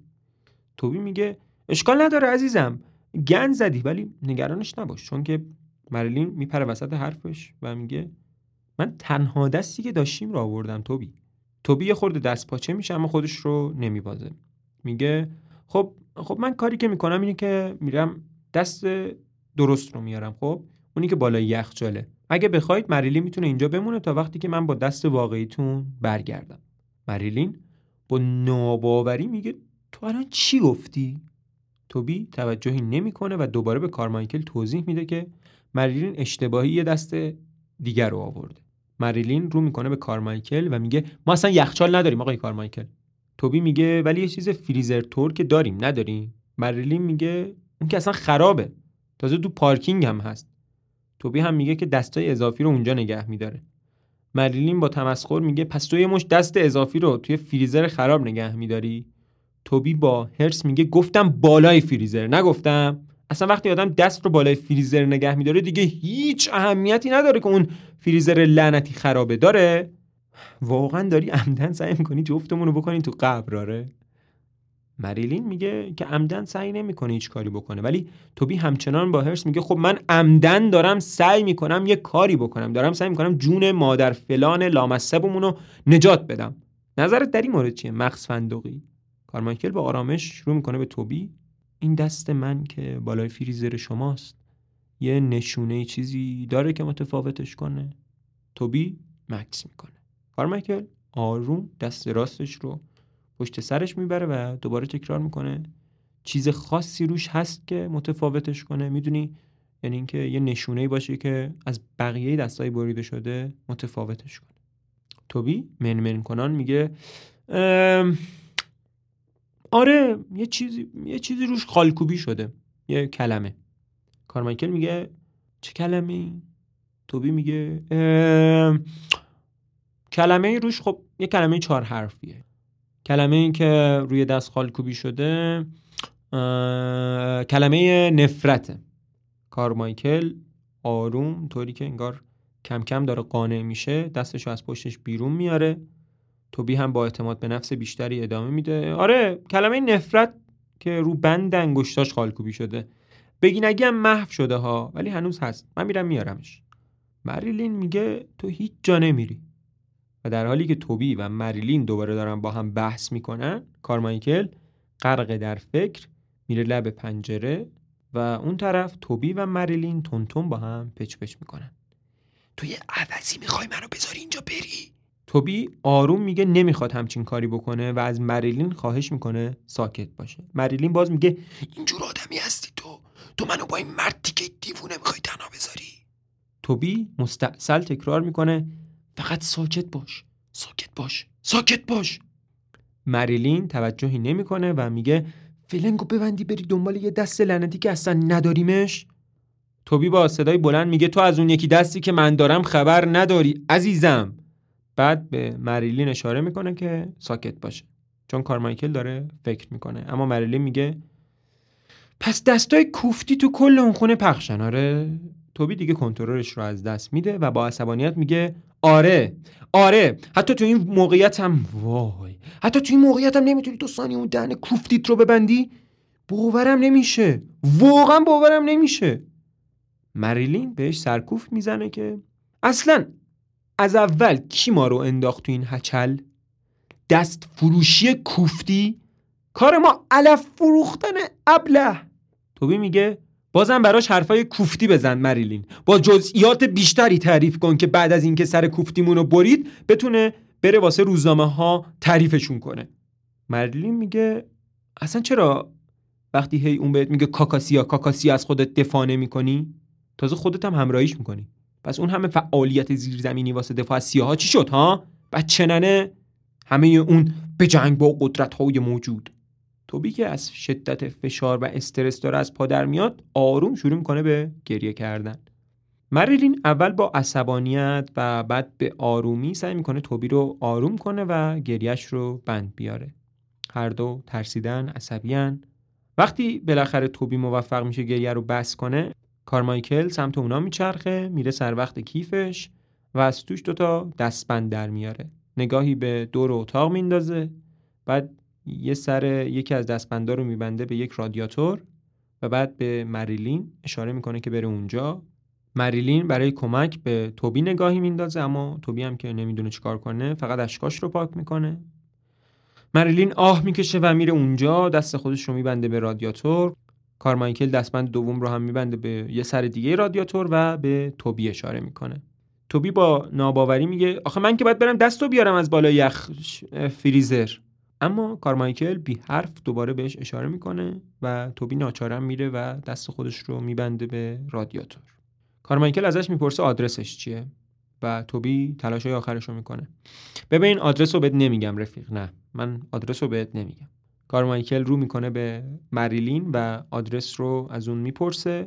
Speaker 1: توبی میگه اشکال نداره عزیزم. گن زدی. ولی نگرانش نباش. چون که مریلین میپره وسط حرفش و میگه من تنها دستی که داشتیم رو آوردم توبی. توبی یه خورده دست پاچه میشه اما خودش رو نمیبازه. میگه خب خب من کاری که می‌کنم اینه که میرم دست درست رو میارم خب؟ اونی که بالای یخچاله اگه بخواید مریلین می‌تونه اینجا بمونه تا وقتی که من با دست واقعیتون برگردم. مریلین با ناباوری میگه تو الان چی گفتی؟ توبی توجهی نمی‌کنه و دوباره به کارمایکل توضیح میده که مریلین اشتباهی یه دست دیگر رو آورده. مریلین رو می‌کنه به کارمایکل و میگه ما اصلا یخچال نداریم آقای کارمایکل. توبی میگه ولی یه چیز فریزر تور که داریم نداریم. مریلین میگه اون که اصلا خرابه. تازه تو پارکینگ هم هست. توبی هم میگه که دستای اضافی رو اونجا نگه میداره. مریلین با تمسخر میگه پس تو یه مش دست اضافی رو توی فریزر خراب نگه میداری؟ توبی با هرس میگه گفتم بالای فریزر. نگفتم. اصلا وقتی آدم دست رو بالای فریزر نگه میداره دیگه هیچ اهمیتی نداره که اون فریزر لعنتی خرابه. داره؟ واقعا داری عمدن سعی می‌کنی جفتمون رو بکنی تو قبر آره. مریلین میگه که عمدن سعی نمی‌کنه هیچ کاری بکنه ولی توبی همچنان با هرس میگه خب من عمدن دارم سعی می‌کنم یه کاری بکنم. دارم سعی می‌کنم جون مادر فلان لامصبمون رو نجات بدم. نظرت در این مورد چیه؟ مخص فندقی. کارمایکل با آرامش شروع می‌کنه به توبی. این دست من که بالای فریزر شماست. یه نشونه چیزی داره که متفاوتش کنه. توبی مکس می‌کنه. کارمایکل آروم دست راستش رو پشت سرش می‌بره و دوباره تکرار می‌کنه. چیز خاصی روش هست که متفاوتش کنه. می‌دونی؟ یعنی اینکه یه نشونه باشه که از بقیه دستای بریده شده متفاوتش کنه. توبی منمن کنان میگه آره یه چیزی یه چیزی روش خالکوبی شده یه کلمه. کارمایکل میگه چه کلمه؟ توبی میگه کلمه روش خب یه کلمه چهار حرفیه. کلمه این که روی دست خالکوبی شده کلمه نفرته. کارمایکل آروم طوری که انگار کم کم داره قانع میشه دستشو از پشتش بیرون میاره. توبی هم با اعتماد به نفس بیشتری ادامه میده. آره کلمه نفرت که رو بند انگشتاش خالکوبی شده. بگی نگی هم محو شده ها ولی هنوز هست. من میرم میارمش. مریلین میگه تو هیچ جا نمیری. و در حالی که توبی و مریلین دوباره دارن با هم بحث می‌کنن کارمایکل غرق در فکر میره لب پنجره و اون طرف توبی و مریلین تونتون با هم پچ پچ می‌کنن.
Speaker 2: تو یه عوضی می‌خوای منو بذاری اینجا بری؟
Speaker 1: توبی آروم میگه نمی‌خواد همچین کاری بکنه و از مریلین خواهش می‌کنه ساکت باشه. مریلین باز میگه
Speaker 2: اینجور آدمی هستی تو. تو منو با این مردی که دیوونه می‌خوای تنها بذاری؟
Speaker 1: توبی مستحصل تکرار می‌کنه
Speaker 2: فقط ساکت باش. ساکت باش. ساکت باش.
Speaker 1: مریلین توجهی نمی‌کنه و میگه فلنگو ببندی بری دنبال یه دست لعنتی که اصلا نداریمش. توبی با صدای بلند میگه تو از اون یکی دستی که من دارم خبر نداری عزیزم. بعد به مریلین اشاره می‌کنه که ساکت باشه. چون کارمایکل داره فکر می‌کنه. اما مریلین میگه پس دستای کوفتی تو کل اون خونه پخشن. آره توبی دیگه کنترلش رو از دست میده و با عصبانیت میگه آره آره حتی تو این موقعیت هم وای حتی تو این موقعیت هم نمی‌تونی تو ثانیه اون دهن کوفتیت رو ببندی؟ باورم نمیشه واقعا باورم نمیشه. مریلین بهش سرکوف می‌زنه که اصلا از اول کی ما رو انداخت تو این هچل؟ دست فروشی کوفتی؟ کار ما علف فروختن ابله. توبی میگه بازم براش حرفای کوفتی بزن مریلین. با جزئیات بیشتری تعریف کن که بعد از اینکه سر کوفتیمون رو برید بتونه بره واسه روزنامه ها تعریفشون کنه. مریلین میگه اصلا چرا وقتی هی اون بهت میگه کاکاسیا کاکاسیا از خودت دفاع نمی‌کنی؟ تازه خودت هم همراهیش می‌کنی. پس اون همه فعالیت زیرزمینی واسه دفاع از سیاها چی شد ها؟ بچه ننه همه اون به جنگ با قدرت های موجود. توبی که از شدت فشار و استرس داره از پادر میاد آروم شروع می‌کنه به گریه کردن. مریلین اول با عصبانیت و بعد به آرومی سعی می‌کنه توبی رو آروم کنه و گریهش رو بند بیاره. هر دو ترسیدن عصبیان وقتی بالاخره توبی موفق میشه گریه رو بس کنه کارمایکل سمت اونا میچرخه میره سر وقت کیفش و از توش دوتا دستبند در میاره. نگاهی به دور اتاق میندازه بعد یه سر یکی از دستبندا رو میبنده به یک رادیاتور و بعد به مریلین اشاره می‌کنه که بره اونجا. مریلین برای کمک به توبی نگاهی میندازه اما توبی هم که نمی‌دونه چیکار کنه فقط اشکاش رو پاک می‌کنه. مریلین آه می‌کشه و میره اونجا دست خودش رو میبنده به رادیاتور. کارمایکل دستبند دوم رو هم میبنده به یه سر دیگه رادیاتور و به توبی اشاره می‌کنه. توبی با ناباوری میگه آخه من که باید برم دستو بیارم از بالای یخ فریزر. اما کارمایکل بی حرف دوباره بهش اشاره می‌کنه و توبی ناچارم میره و دست خودش رو میبنده به رادیاتور. کارمایکل ازش می‌پرسه آدرسش چیه و توبی تلاشای آخرش رو می‌کنه. ببین آدرس رو بهت نمیگم رفیق نه من آدرس رو بهت نمیگم. کارمایکل رو می‌کنه به مریلین و آدرس رو از اون می‌پرسه.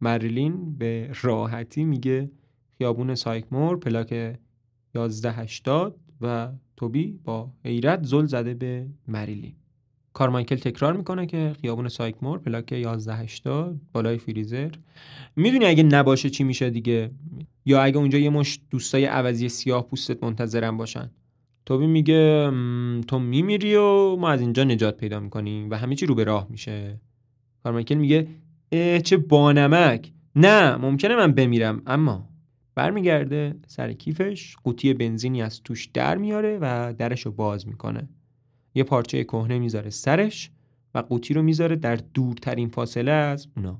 Speaker 1: مریلین به راحتی میگه خیابون سایکمور پلاک 1180 و توبی با حیرت زل زده به مریلین. کارمایکل تکرار می‌کنه که خیابون سایکمور پلاک 1180 بالای فریزر. می‌دونی اگه نباشه چی میشه دیگه؟ یا اگه اونجا یه مش دوستای عوضی سیاه پوستت منتظرم باشن. توبی میگه تو میمیری و ما از اینجا نجات پیدا می‌کنیم و همه چی رو به راه میشه. کارمایکل میگه اه چه بانمک. نه ممکنه من بمیرم اما. برمیگرده سر کیفش قوطی بنزینی از توش در میاره و درش رو باز می‌کنه. یه پارچه کهنه می‌ذاره سرش و قوطی رو می‌ذاره در دورترین فاصله از اونا.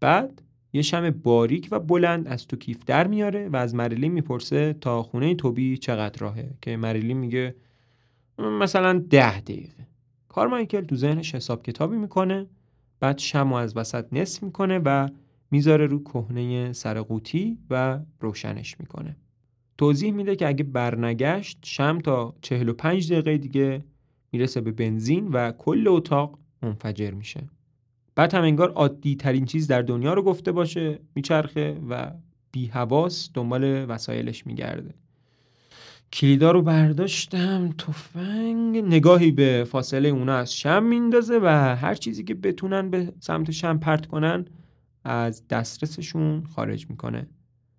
Speaker 1: بعد یه شم باریک و بلند از تو کیف در میاره و از مریلین می‌پرسه تا خونه توبی چقدر راهه؟ که مریلین میگه مثلا ده دقیقه. کارمایکل تو ذهنش حساب کتابی می‌کنه بعد شم از وسط نصف می‌کنه و می‌ذاره رو کهنه سر قوطی و روشنش می‌کنه. توضیح میده که اگه برنگشت شم تا 45 دقیقه دیگه می‌رسه به بنزین و کل اتاق منفجر میشه. بعد هم انگار عادی ترین چیز در دنیا رو گفته باشه میچرخه و بی حواس دنبال وسایلش میگرده. کلیدا رو برداشتم تفنگ نگاهی به فاصله اونا از شم میندازه و هر چیزی که بتونن به سمت شم پرت کنن از دسترسشون خارج می‌کنه.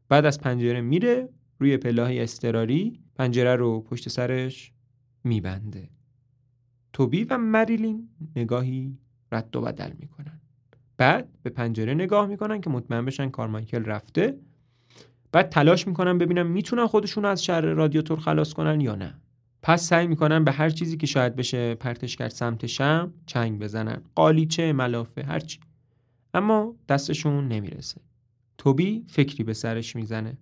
Speaker 1: بعد از پنجره میره روی پلاهای استراری پنجره رو پشت سرش میبنده. توبی و مریلین نگاهی رد و بدل می‌کنن. بعد به پنجره نگاه می‌کنن که مطمئن بشن کارمایکل رفته. بعد تلاش می‌کنن ببینن می‌تونن خودشون از شر رادیاتور خلاص کنن یا نه. پس سعی می‌کنن به هر چیزی که شاید بشه پرتش کرد سمت شم چنگ بزنن. قالیچه ملافه هرچی اما دستشون نمی‌رسه. توبی فکری به سرش می‌زنه.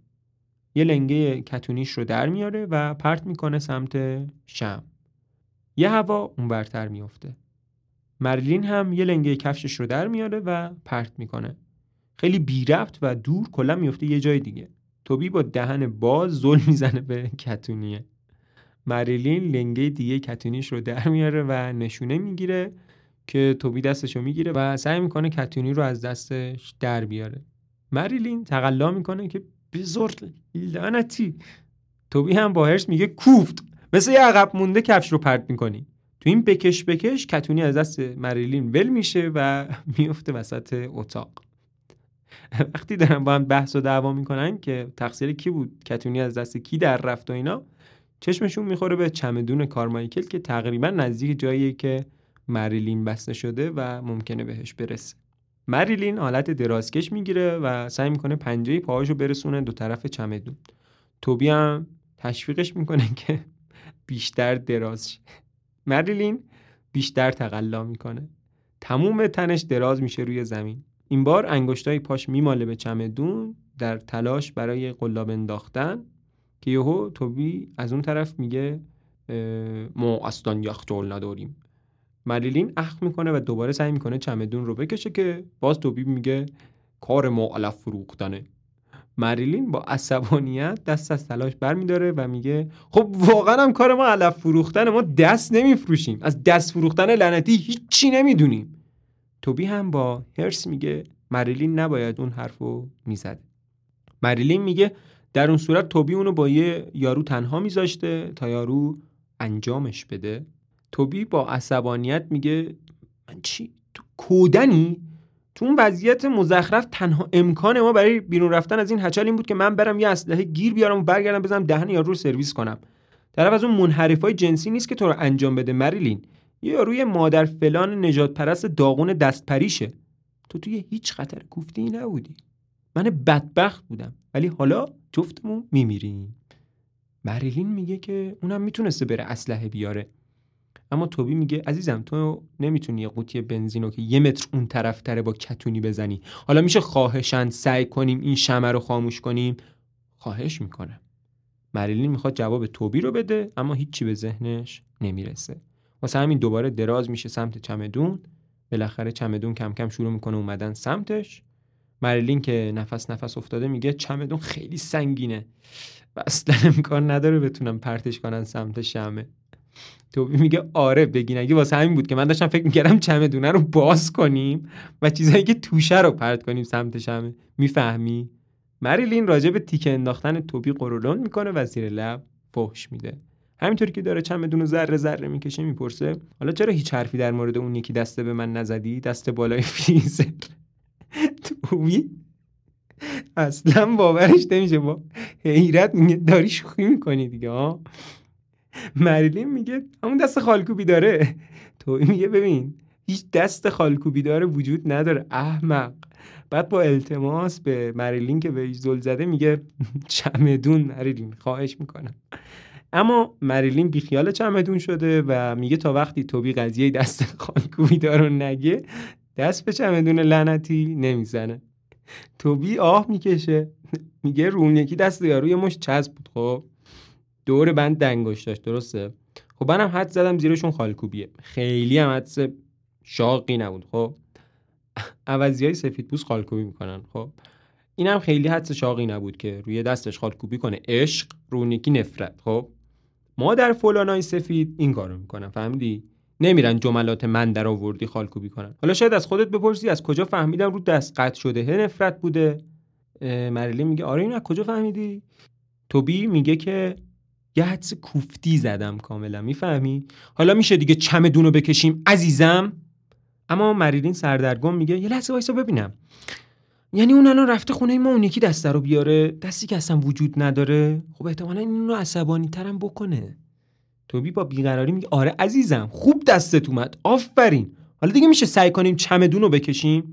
Speaker 1: یه لنگه کتونیش رو در میاره و پرت می‌کنه سمت شم. یه هوا اون برتر میفته مرلین هم یه لنگه کفشش رو در میاره و پرت می‌کنه. خیلی بی ربط و دور کلا میفته یه جای دیگه. توبی با دهن باز زل می‌زنه به کتونیه. مریلین لنگه دیگه کتونیش رو در میاره و نشونه می‌گیره که توبی دستش رو می‌گیره و سعی می‌کنه کتونی رو از دستش در بیاره. مریلین تقلا می‌کنه که بزرگ لعنتی. توبی هم با هرس میگه کوفت. مثل یه عقب مونده کفش رو پرت می‌کنی. تو این بکش بکش کتونی از دست مریلین ول میشه و میفته وسط اتاق. وقتی دارن با هم بحث و دعوا می‌کنن که تقصیر کی بود کتونی از دست کی در رفت و اینا چشمشون می‌خوره به چمدون کارمایکل که تقریبا نزدیک جاییه که مریلین بسته شده و ممکنه بهش برسه. مریلین حالت درازکش می‌گیره و سعی می‌کنه پنجه پاهاشو برسونه دو طرف چمدون. توبی هم تشویقش می‌کنه که بیشتر دراز مریلین بیشتر تقلا می‌کنه. تموم تنش دراز میشه روی زمین. این بار انگشتای پاش میماله به چمدون در تلاش برای قلاب انداختن که یهو توبی از اون طرف میگه ما اصلا یخچال نداریم. مریلین اخ می‌کنه و دوباره سعی می‌کنه چمدون رو بکشه که باز توبی میگه کار ما علف فروختنه. مریلین با عصبانیت دست از تلاش برمیداره و میگه خب واقعا هم کار ما علف فروختن ما دست نمیفروشیم. از دست فروختن لعنتی هیچی نمی‌دونیم. توبی هم با هرس میگه مریلین نباید اون حرفو می‌زد. مریلین میگه در اون صورت توبی اونو با یه یارو تنها میذاشته تا یارو انجامش بده. توبی با عصبانیت میگه من چی؟ تو کودنی؟ تو اون وضعیت مزخرف تنها امکان ما برای بیرون رفتن از این هچل این بود که من برم یه اسلحه گیر بیارم و برگردم بزنم دهن یارو رو سرویس کنم. طرف از اون منحرفای جنسی نیست که تو رو انجام بده مریلین. یه یاروی مادر فلان نجات پرست داغون دست پریشه تو توی هیچ خطر کوفتی نبودی. من بدبخت بودم. ولی حالا جفتمون میمیریم. مریلین میگه که اونم می‌تونسته بره اسلحه بیاره. اما توبی میگه عزیزم تو نمی‌تونی یه قوطی بنزین رو که یه متر اون طرف تره با کتونی بزنی. حالا میشه خواهشن سعی کنیم این شمه رو خاموش کنیم؟ خواهش می‌کنم. مریلین می‌خواد جواب توبی رو بده اما هیچی به ذهنش نمی‌رسه. واسه همین دوباره دراز میشه سمت چمدون. بالاخره چمدون کم کم شروع می‌کنه اومدن سمتش. مریلین که نفس نفس افتاده میگه چمدون خیلی سنگینه. و اصلا امکان نداره بتونم پرتش کنن سمت شمه توبی میگه آره بگین اگه واسه همین بود که من داشتم فکر می‌کردم چمدونه رو باز کنیم و چیزایی که توشه رو پرت کنیم سمت شمه می‌فهمی؟ مریلین راجع به تیکه انداختن توبی قرولون می‌کنه و زیر لب فحش میده. همینطوری که داره چمدون رو ذره ذره می‌کشه می‌پرسه حالا چرا هیچ حرفی در مورد اون یکی دسته به من نزدی؟ دست بالای فریزر. توبی اصلا باورش نمیشه. با حیرت میگه داری شوخی می‌کنی دیگه ها مریلین میگه همون دست خالکوبی داره. تو میگه ببین هیچ دست خالکوبی داره وجود نداره احمق. بعد با التماس به مریلین که به زل زده میگه چمدون مریلین خواهش می‌کنم. اما مریلین بیخیال چمدون شده و میگه تا وقتی توبی قضیه دست خالکوبی داره نگه دست به چمدون لعنتی نمی‌زنه. توبی آه می‌کشه. میگه روم یکی دست یارو مش چسب بود خب. دور بند دنگش داشت درسته؟ خب منم حد زدم زیرشون خالکوبیه. خیلی هم حدس شاقی نبود خب؟ عوضی های سفید پوست خالکوبی می‌کنن خب؟ اینم خیلی حدس شاقی نبود که روی دستش خالکوبی کنه. عشق رونیکی نفرت خب؟ ما در فلانای سفید این کارو می‌کنن فهمیدی؟ نمیرن جملات من در آوردی خالکوبی کنن. حالا شاید از خودت بپرسی از کجا فهمیدم رو دست قطع شده هه نفرت بوده؟ مریلی میگه آره اینو از کجا فهمیدی؟ توبی میگه که یه حدس کوفتی زدم کاملا می‌فهمی؟ حالا میشه دیگه چمدون رو بکشیم. عزیزم اما مریلین سردرگم میگه یه لحظه وایسا ببینم. یعنی اون الان رفته خونه ما اون یکی دسته رو بیاره. دستی که اصلا وجود نداره. خب احتمالا این رو عصبانی ترم بکنه. توبی با بیقراری میگه آره عزیزم خوب دستت اومد. آفرین. حالا دیگه میشه سعی کنیم چمدون رو بکشیم.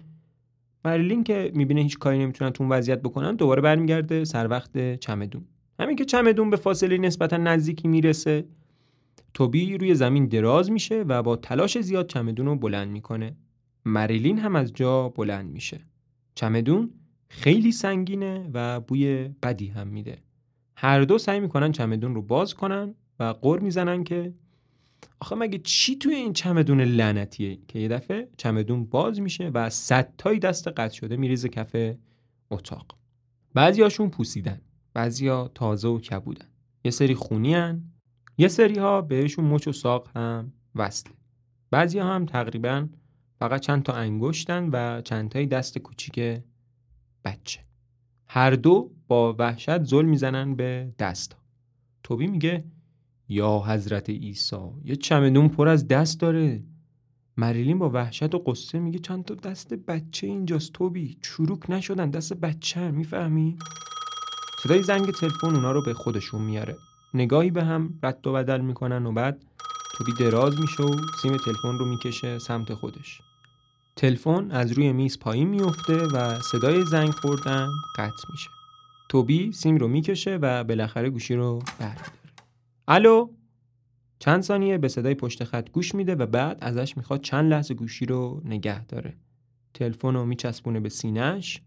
Speaker 1: مریلین که می‌بینه هیچ کاری نمی‌تونن تو اون وضعیت بکنن دوباره برمیگرده سر وقت چمدون همین که چمدون به فاصله نسبتا نزدیکی می‌رسه توبی روی زمین دراز میشه و با تلاش زیاد چمدون رو بلند می‌کنه. مریلین هم از جا بلند میشه. چمدون خیلی سنگینه و بوی بدی هم میده. هر دو سعی می‌کنن چمدون رو باز کنن و قر می‌زنن که آخه مگه چی توی این چمدون لعنتیه که یه دفعه چمدون باز میشه و صد تایی دست قطع شده میریزه کف اتاق. بعضیاشون پوسیدن. بعضیا تازه و کبودن. یه سری خونی هن. یه سری ها بهشون مچ و ساق هم وصله بعضی ها هم تقریبا فقط چند تا انگشتن و چند تای دست کوچیک بچه. هر دو با وحشت زل می‌زنن به دست توبی میگه یا حضرت عیسی یه چمدون پر از دست داره. مریلین با وحشت و قصه میگه چند تا دست بچه اینجاست توبی. چروک نشدن دست بچه می‌فهمی؟ صدای زنگ تلفن اونا رو به خودشون میاره. نگاهی به هم رد و بدل می‌کنن و بعد توبی دراز میشه و سیم تلفن رو می‌کشه سمت خودش. تلفن از روی میز پایین میفته و صدای زنگ خوردن قطع میشه. توبی سیم رو می‌کشه و بالاخره گوشی رو برمیداره. الو؟ چند ثانیه به صدای پشت خط گوش میده و بعد ازش می‌خواد چند لحظه گوشی رو نگه داره. تلفن رو میچسبونه به سینهش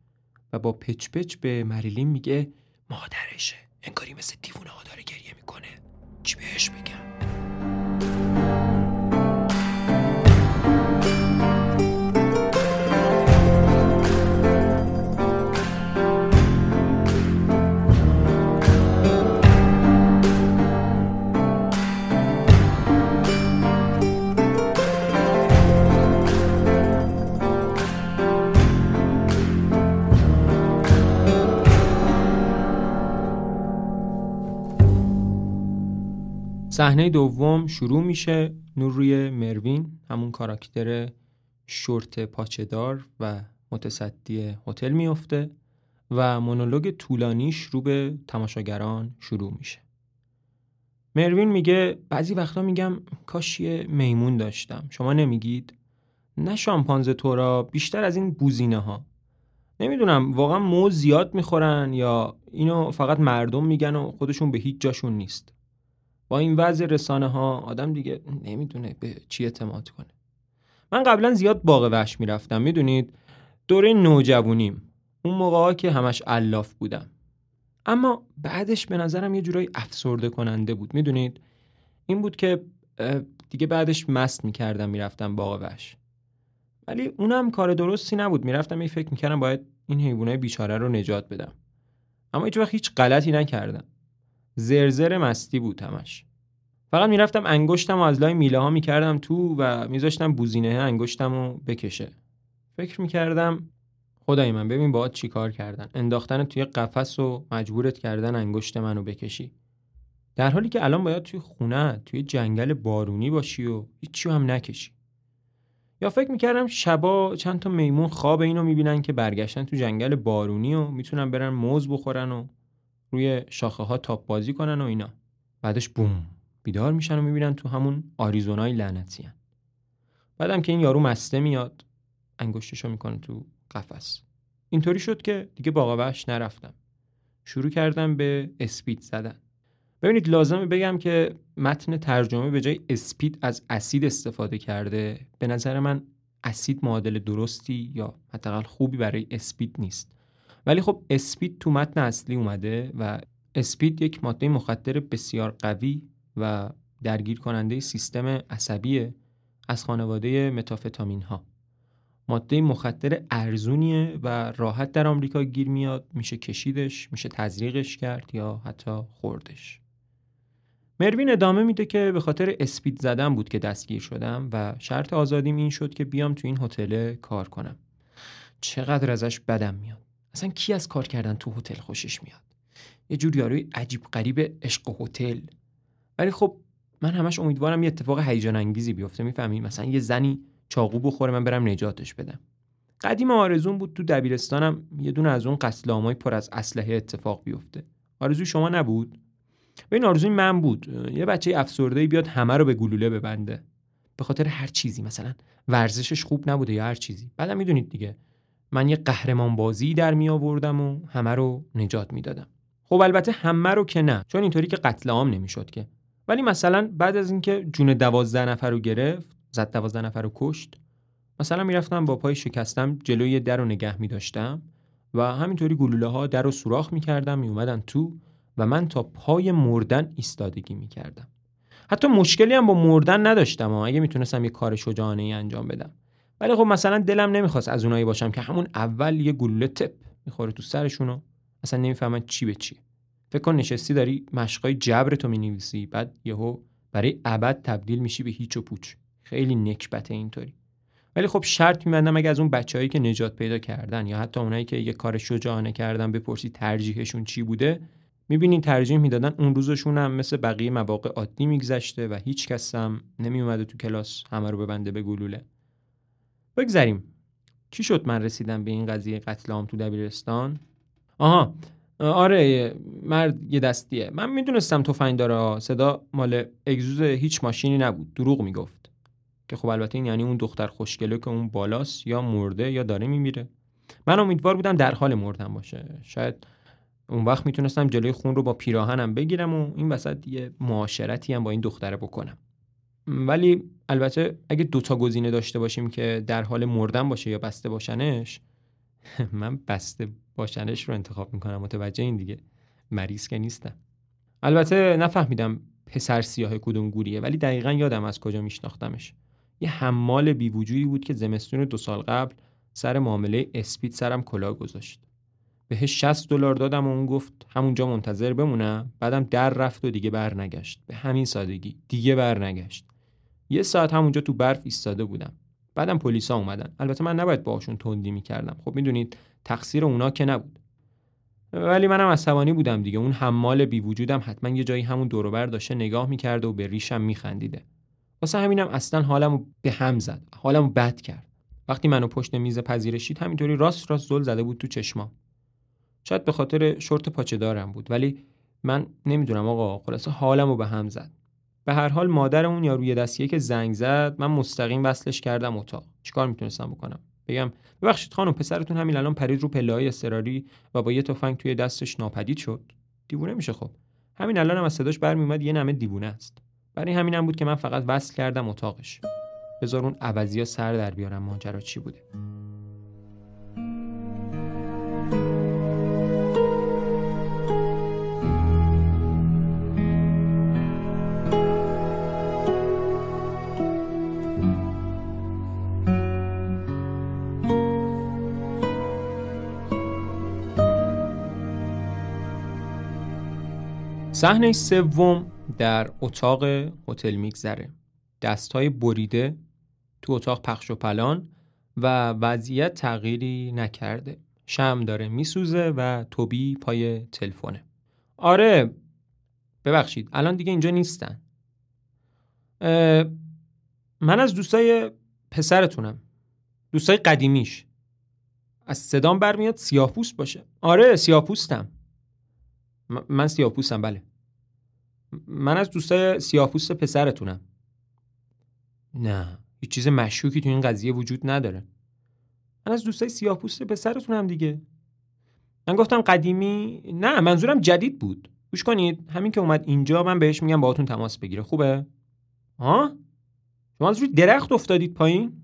Speaker 1: و با پچ پچ به مریلین میگه
Speaker 2: مادرشه. انگاری مثل دیوونه ها داره گریه می‌کنه. چی بهش بگم؟
Speaker 1: صحنه دوم شروع میشه. نور روی مروین همون کاراکتر شورت پاچدار و متصدی هتل میفته و مونولوگ طولانیش رو به تماشاگران شروع میشه. مروین میگه بعضی وقتا میگم کاش یه میمون داشتم. شما نمیگید؟ نه شامپانزه تورا بیشتر از این بوزینه ها نمی‌دونم واقعا مو زیاد می‌خورن یا اینو فقط مردم میگن و خودشون به هیچ جاشون نیست. با این وضع رسانه ها آدم دیگه نمی‌دونه به چی اعتماد کنه. من قبلا زیاد باغ وحش می‌رفتم می‌دونید؟ دوره نوجوونیم اون موقع ها که همش الاف بودم. اما بعدش به نظرم یه جورایی افسرده کننده بود می‌دونید؟ این بود که دیگه بعدش مست می‌کردم می‌رفتم باغ وحش. ولی اونم کار درستی نبود. می‌رفتم یه فکر می‌کردم باید این حیوانای بیچاره رو نجات بدم. اما هیچ وقت هیچ غلطی نکردم. زرزر مستی بود همش. فقط می‌رفتم انگشتم و از لای میله ها می‌کردم تو و میذاشتم بوزینه انگشتم رو بکشه. فکر می‌کردم خدای من ببین باید چی کار کردن. انداختن توی قفس و مجبورت کردن انگشت منو بکشی. در حالی که الان باید توی خونه توی جنگل بارونی باشی و هیچی هم نکشی. یا فکر می‌کردم شبا چند تا میمون خواب اینو می‌بینن که برگشتن تو جنگل بارونی و می‌تونن برن موز بخورن و روی شاخه ها تاپ بازی کنن و اینا. بعدش بوم بیدار میشن و می‌بینن تو همون آریزونای لعنتی بعدم که این یارو مسته میاد انگشتشو می‌کنه تو قفس. اینطوری شد که دیگه باقا نرفتم. شروع کردم به اسپید زدن. ببینید لازمه بگم که متن ترجمه به جای اسپید از اسید استفاده کرده به نظر من اسید معادل درستی یا حداقل خوبی برای اسپید نیست. ولی خب اسپید تو متن اصلی اومده و اسپید یک ماده مخدر بسیار قوی و درگیر کننده سیستم عصبی از خانواده متافتامین ها ماده مخدر ارزونیه و راحت در آمریکا گیر میاد میشه کشیدش میشه تزریقش کرد یا حتی خوردش. مروین ادامه میده که به خاطر اسپید زدن بود که دستگیر شدم و شرط آزادیم این شد که بیام تو این هتل کار کنم. چقدر ازش بدم میاد. اصلا کی از کار کردن تو هتل خوشش میاد؟ یه جور یاروی عجیب غریب عشق هتل. ولی خب من همش امیدوارم یه اتفاق هیجان انگیزی بیفته می‌فهمی؟ مثلا یه زنی چاقو بخوره من برم نجاتش بدم. قدیم آرزون بود تو دبیرستانم یه دونه از اون قتل پر از اسلحه اتفاق بیفته. آرزو شما نبود؟ به این آرزوی من بود. یه بچه افسرده بیاد همه رو به گلوله ببنده. به خاطر هر چیزی مثلا ورزشش خوب نبوده یا هر چیزی. بعدم می‌دونید دیگه. من یه قهرمان بازی در می آوردم و همه رو نجات می‌دادم خب البته همه رو که نه چون اینطوری که قتل عام نمی‌شد که. ولی مثلا بعد از اینکه جون دوازده نفر رو گرفت زد دوازده نفر رو کشت مثلا می‌رفتم با پای شکستم جلوی در رو نگه می داشتم و همینطوری گلوله ها در رو سوراخ می کردم می اومدن تو و من تا پای مردن ایستادگی می کردم. حتی مشکلی هم با مردن نداشتم و اگه می‌تونستم یه کار شجاعانه ای انجام بدم. ولی خب مثلا دلم نمی‌خواست از اونایی باشم که همون اول یه گلوله تپ می‌خوره تو سرشونو اصلا نمی‌فهمن چی به چی فکر کن نشستی داری مشقای جبر تو می‌نویسی بعد یهو برای ابد تبدیل میشی به هیچ و پوچ. خیلی نکبته اینطوری. ولی خب شرط میبندم اگه از اون بچههایی که نجات پیدا کردن یا حتی اونایی که یه کار شجاعانه کردن بپرسی ترجیحشون چی بوده می‌بینین ترجیح می‌دادن اون روزشون هم مثل بقیه مواقع عادی میگذشته و هیچ کس هم نمیومده تو کلاس همه رو ببنده به گلوله. بگذریم. چی شد من رسیدم به این قضیه قتل عام تو دبیرستان؟ آها آره مرد یه دستیه. من می‌دونستم تفنگ داره صدا مال اگزوز هیچ ماشینی نبود. دروغ می‌گفت. که خب البته این یعنی اون دختر خوشگله که اون بالاست یا مرده یا داره میمیره. من امیدوار بودم در حال مردن باشه. شاید اون وقت می‌تونستم جلوی خون رو با پیراهنم بگیرم و این وسط یه معاشرتی هم با این دختره بکنم. ولی البته اگه دوتا گزینه داشته باشیم که در حال مردن باشه یا بسته باشنش من بسته باشنش رو انتخاب می‌کنم متوجه این دیگه. مریض که نیستم. البته نفهمیدم پسر سیاه کدوم گوریه ولی دقیقا یادم از کجا میشناختمش. یه حمال بیوجودی بود که زمستون دو سال قبل سر معامله اسپید سرم کلاه گذاشت. بهش 60 دلار دادم و اون گفت همونجا منتظر بمونم. بعدم در رفت و دیگه برنگشت. به همین سادگی دیگه برنگشت. یه ساعت همونجا تو برف ایستاده بودم. بعدم پلیسا اومدن. البته من نباید باهاشون تندی می‌کردم. خب می‌دونید تقصیر اونا که نبود. ولی منم عصبانی بودم دیگه. اون حمال بی وجودم حتما یه جایی همون دور داشته نگاه می‌کرده و به ریشم میخندیده. واسه همینم اصلا حالمو به هم زد. حالمو بد کرد. وقتی منو پشت میز پذیرشید همینطوری راست راست زل زده بود تو چشمام. شاید به خاطر شورت پاچه دارم بود ولی من نمی‌دونم آقا خلاصه حالمو به هم زد. به هر حال مادر اون یا روی دستیه که زنگ زد من مستقیم وصلش کردم اتاق. چیکار می‌تونستم بکنم؟ بگم ببخشید خانم پسرتون همین الان پرید رو پله های اضطراری و با یه تفنگ توی دستش ناپدید شد. دیوونه میشه خب. همین الان هم از صداش برمیومد یه نمه دیوونه است. برای همینم هم بود که من فقط وصل کردم اتاقش. بذار اون عوضی سر در بیارم ماجرا چی بوده. صحنه سوم در اتاق هتل میگذره. دستهای بریده تو اتاق پخش و پلان و وضعیت تغییری نکرده. شم داره میسوزه و توبی پای تلفنه. آره ببخشید الان دیگه اینجا نیستن. من از دوستای پسرتونم. دوستای قدیمیش. از صدام برمیاد سیاهپوست باشه. آره سیاهپوستم من سیاهپوستم بله. من از دوستای سیاهپوست پسرتونم. نه هیچ چیز مشکوکی تو این قضیه وجود نداره. من از دوستای سیاهپوست پسرتونم دیگه. من گفتم قدیمی نه منظورم جدید بود. گوش کنید همین که اومد اینجا من بهش میگم باهاتون تماس بگیره. خوبه؟ ها شما از روی درخت افتادید پایین؟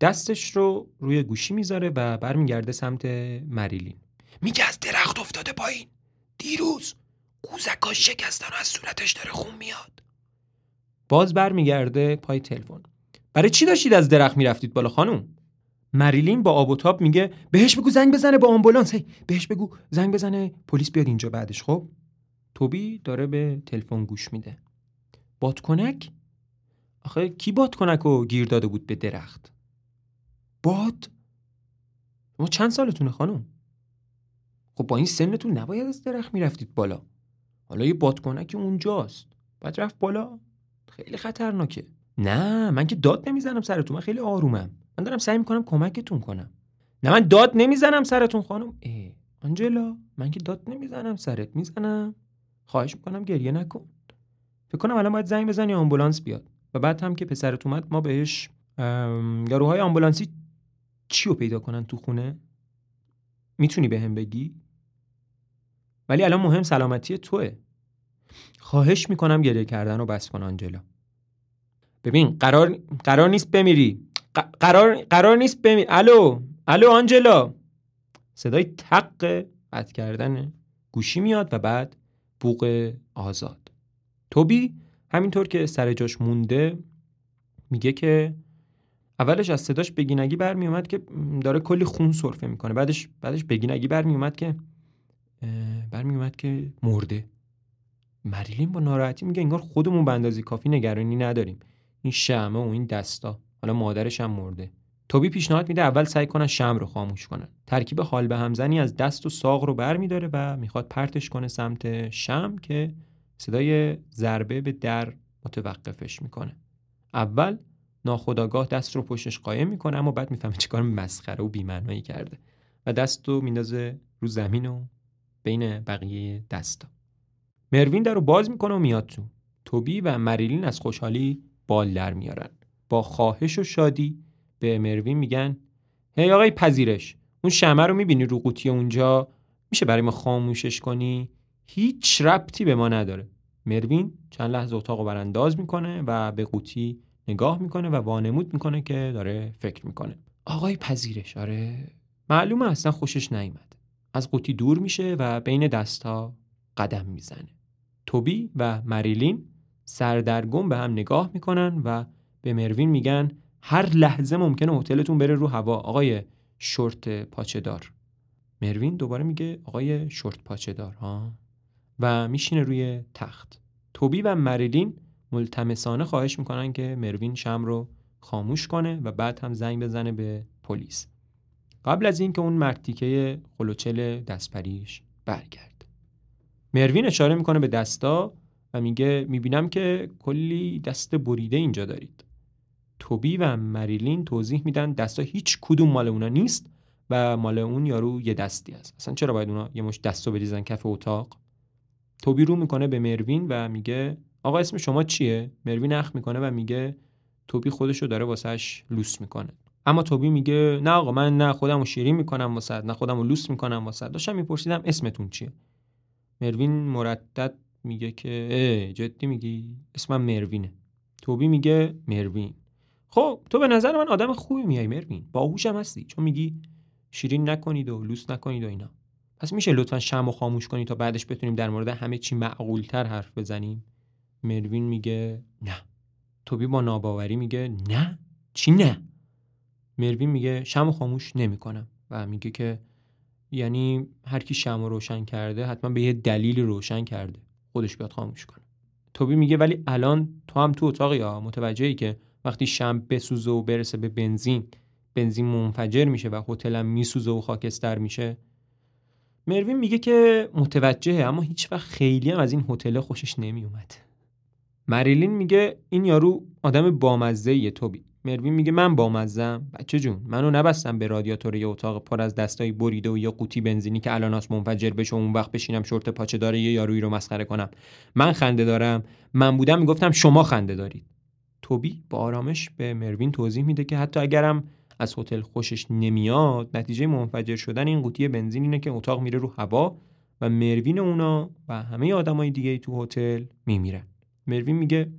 Speaker 1: دستش رو روی گوشی می‌ذاره و برمیگرده سمت مریلین.
Speaker 2: میگه از درخت افتاده پایین. دیروز قوزکا شکستن و از صورتش داره خون میاد.
Speaker 1: باز برمیگرده پای تلفن. برای چی داشتید از درخت می‌رفتید بالا خانم مریلین با آب و تاب میگه بهش بگو زنگ بزنه با آمبولانس. هی بهش بگو زنگ بزنه پلیس بیاد اینجا بعدش خب؟ توبی داره به تلفن گوش میده. بادکنک؟ آخه کی بادکنک رو گیر داده بود به درخت؟ باد؟ ما چند سالتونه خانم خب با این سنتون نباید از درخت می‌رفتید بالا. حالا یه بادکنک اونجاست. بعد رفت بالا. خیلی خطرناکه. نه من که داد نمی‌زنم سرتون. من خیلی آرومم. من دارم سعی می‌کنم کمکتون کنم. نه من داد نمی‌زنم سرتون خانم. ای آنجلا من که داد نمی‌زنم سرت. می‌زنم. خواهش می‌کنم گریه نکن. فکر کنم الان باید زنگ بزنی آمبولانس بیاد. و بعد هم که پسرت اومد ما بهش یاروهای آمبولانسی چی رو پیدا کنن تو خونه؟ می‌تونی به هم بگی؟ ولی الان مهم سلامتی توه. خواهش می‌کنم گریه کردن رو بس کن آنجلا. ببین قرار قرار نیست بمیری. قرار قرار نیست بمیری الو الو آنجلا. صدای تق قطع کردن گوشی میاد و بعد بوق آزاد. توبی همینطور که سر جاش مونده میگه که اولش از صداش بگینگی برمیومد که داره کلی خون سرفه می‌کنه. بعدش بعدش بگینگی برمیومد که برمیومد که مرده. مریلین با ناراحتی میگه انگار خودمون به اندازه کافی نگرانی نداریم. این شمه و این دستا. حالا مادرش هم مرده. توبی پیشنهاد میده اول سعی کنن شم رو خاموش کنن. ترکیب حال به همزنی از دست و ساق رو بر میداره و می‌خواد پرتش کنه سمت شم که صدای ضربه به در متوقفش می‌کنه. اول ناخداگاه دست رو پشتش قایم می‌کنه اما بعد می‌فهمه چیکار مسخره و بی‌معنایی کرده و دست رو میندازه رو زمین و بین بقیه دستا. مروین در رو باز می‌کنه و میاد تو. توبی و مریلین از خوشحالی بال در میارن. با خواهش و شادی به مروین میگن هی آقای پذیرش اون شمه رو می‌بینی رو قوطی اونجا؟ میشه برای ما خاموشش کنی؟ هیچ ربطی به ما نداره. مروین چند لحظه اتاق رو برانداز می‌کنه و به قوطی نگاه می‌کنه و وانمود می‌کنه که داره فکر می‌کنه. آقای پذیرش آره. معلومه اصلا خوشش نیومد از قوطی دور میشه و بین دستها قدم می‌زنه. توبی و مریلین سردرگم به هم نگاه می‌کنن و به مروین میگن هر لحظه ممکنه هتلتون بره رو هوا. آقای شورت پاچه دار مروین دوباره میگه آقای شورت پاچه دار ها؟ و میشینه روی تخت. توبی و مریلین ملتمسانه خواهش می‌کنن که مروین شم رو خاموش کنه و بعد هم زنگ بزنه به پلیس. قبل از اینکه اون مرتیکه قلوچل دستپریش برگرد. مروین اشاره می‌کنه به دستا و میگه می‌بینم که کلی دست بریده اینجا دارید. توبی و مریلین توضیح میدن دستا هیچ کدوم مال اونا نیست و مال اون یارو یه دستی است اصلا چرا باید اونا یه مش دستو بریزن کف اتاق؟ توبی رو می‌کنه به مروین و میگه آقا اسم شما چیه؟ مروین اخ می‌کنه و میگه توبی خودشو داره واسش لوس می‌کنه. اما توبی میگه نه آقا من نه خودمو شیرین می‌کنم واسه نه خودمو لوس می‌کنم واسه داشتم میپرسیدم اسمتون چیه؟ مروین مردد میگه که جدی میگی؟ اسمم مروینه. توبی میگه مروین. خب تو به نظر من آدم خوبی میای مروین. باهوشم هستی. چون میگی شیرین نکنید و لوس نکنید و اینا. پس میشه لطفا شم و خاموش کنید تا بعدش بتونیم در مورد همه چی معقولتر حرف بزنیم؟ مروین میگه نه. توبی با ناباوری میگه نه. چی نه؟ مروین میگه شم خاموش نمی‌کنم. و میگه که یعنی هر کی شم روشن کرده حتما به یه دلیلی روشن کرده. خودش بیاد خاموش کنه. توبی میگه ولی الان تو هم تو اتاقی یا متوجهی که وقتی شم بسوزه و برسه به بنزین بنزین منفجر میشه و هتلم میسوزه و خاکستر میشه. مروین میگه که متوجهه اما هیچ وقت خیلی هم از این هتل خوشش نمیومد مریلین میگه این یارو آدم بامزه یه توبی. مروین میگه من بامزم بچه جون منو نبستم به رادیاتور یه اتاق پر از دستای بریده و یه قوطی بنزینی که الان منفجر بشه اون وقت بشینم شورت پاچه داره یه یارویی رو مسخره کنم. من خنده دارم. من بودم می‌گفتم شما خنده دارید. توبی با آرامش به مروین توضیح میده که حتی اگرم از هتل خوشش نمیاد نتیجه منفجر شدن این قوطی بنزین اینه که اتاق میره رو هوا و مروین اونا و همه آدمای دیگه تو هتل میمیرن. مروین میگه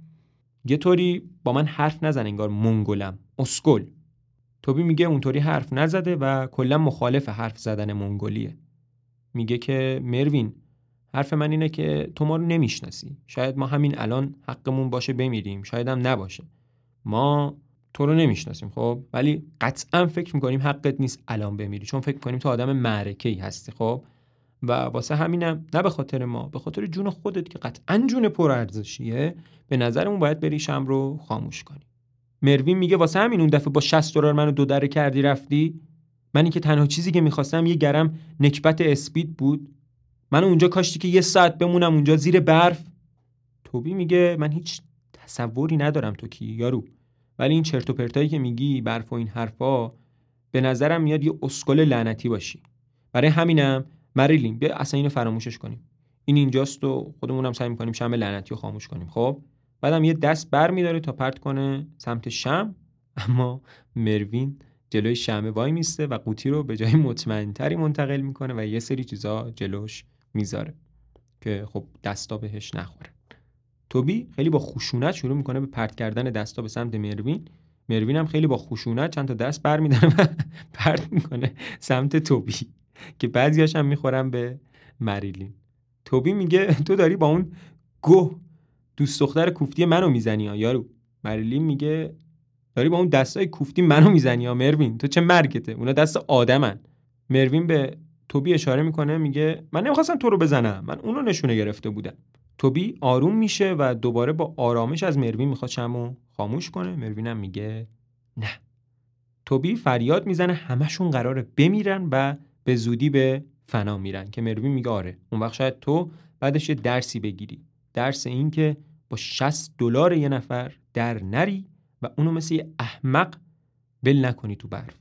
Speaker 1: یه طوری با من حرف نزن انگار منگلم اسکل. توبی میگه اونطوری حرف نزده و کلا مخالف حرف زدن منگلیه میگه که مروین حرف من اینه که تو ما رو نمی‌شناسی. شاید ما همین الان حقمون باشه بمیریم. شاید هم نباشه. ما تو رو نمی‌شناسیم خب؟ ولی قطعا فکر می‌کنیم حقت نیست الان بمیری. چون فکر می‌کنیم تو آدم معرکه ای هستی خب؟ و واسه همینم نه به خاطر ما به خاطر جون خودت که قطعا جون پر ارزشیه به نظرمون باید بری شم رو خاموش کنی. مروین میگه واسه همین اون دفعه با 60 دلار منو دو دره کردی رفتی؟ من که تنها چیزی که می‌خواستم یه گرم نکبت اسپید بود. من اونجا کاشتی که یه ساعت بمونم اونجا زیر برف. توبی میگه من هیچ تصوری ندارم تو کی یارو. ولی این چرت و پرتایی که میگی برف و این حرفا به نظرم میاد یه اسکل لعنتی باشی. برای همینم مریلین بیا اصلا اینو فراموشش کنیم. این اینجاست و خودمونم سعی می‌کنیم شم لعنتی رو خاموش کنیم. خب؟ بعدم یه دست بر میداره تا پرت کنه سمت شم اما مروین جلوی شمه وای میسته و قوطی رو به جای مطمئنتری منتقل می‌کنه و یه سری چیزا جلوش می‌ذاره که خب دستا بهش نخوره. توبی خیلی با خشونت شروع می‌کنه به پرت کردن دستا به سمت مروین. مروین هم خیلی با خشونت چند تا دست بر میداره و پرت می‌کنه سمت توبی. که بعضیاش هم می‌خورن به مریلین توبی میگه تو داری با اون گوه دوست دختر کوفتی منو می‌زنی ها یارو. مریلین میگه داری با اون دستای کوفتی منو می‌زنی ها مروین. تو چه مرگته؟ اونا دست آدمن. مروین به توبی اشاره می‌کنه میگه من نمی‌خواستم تو رو بزنم. من اونو نشونه گرفته بودم. توبی آروم میشه و دوباره با آرامش از مروین می‌خواد شمو خاموش کنه. مروین میگه نه. توبی فریاد می‌زنه همشون قراره بمیرن و به زودی به فنا میرن که مروین میگه آره اون وقت شاید تو بعدش یه درسی بگیری. درس این که با 60 دلار یه نفر در نری و اونو مثل یه احمق ول نکنی تو برف.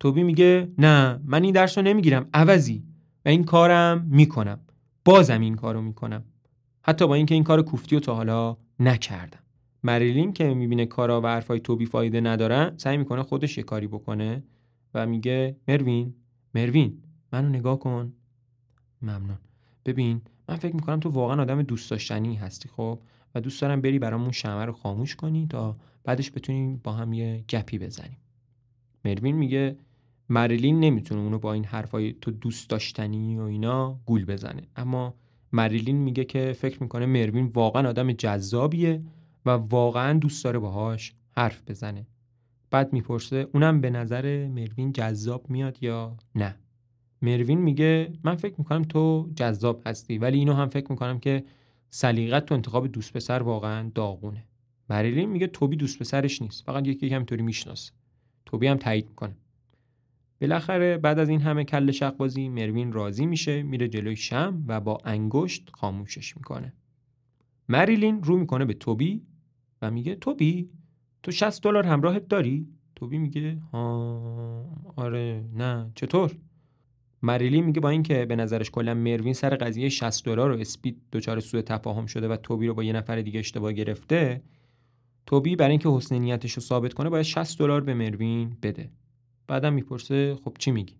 Speaker 1: توبی میگه نه من این درس رو نمی‌گیرم عوضی. و این کارم می‌کنم. بازم این کارو می‌کنم. حتی با اینکه این کار کوفتی رو تا حالا نکردم. مریلین که می‌بینه کارا و حرفای توبی فایده ندارن سعی می‌کنه خودش یه کاری بکنه و میگه مروین مروین منو نگاه کن. ممنون. ببین من فکر می‌کنم تو واقعا آدم دوست داشتنی هستی خب؟ و دوست دارم بری برامون شمع رو خاموش کنی تا بعدش بتونیم با هم یه گپی بزنیم. مروین میگه مریلین نمی‌تونه اونو با این حرفای تو دوست داشتنی و اینا گول بزنه. اما مریلین میگه که فکر می‌کنه مروین واقعا آدم جذابیه و واقعا دوست داره باهاش حرف بزنه. بعد می‌پرسه اونم به نظر مروین جذاب میاد یا نه؟ مروین میگه من فکر می‌کنم تو جذاب هستی ولی اینو هم فکر می‌کنم که سلیقت تو انتخاب دوست پسر واقعا داغونه. مریلین میگه توبی دوست پسرش نیست فقط یکی همینطوری می‌شناسه. توبی هم تایید می‌کنه. بالاخره بعد از این همه کل شقبازی مروین راضی میشه میره جلوی شم و با انگشت خاموشش می‌کنه. مریلین رو می‌کنه به توبی و میگه توبی تو 60 دلار همراهت داری؟ توبی میگه ها آره نه. چطور؟ مریلی میگه با اینکه به نظرش کلا مروین سر قضیه 60 دلار و اسپید دچار سوء تفاهم شده و توبی رو با یه نفر دیگه اشتباه گرفته توبی برای اینکه حسن نیتش رو ثابت کنه باید 60 دلار به مروین بده. بعدم می‌پرسه خب چی میگی؟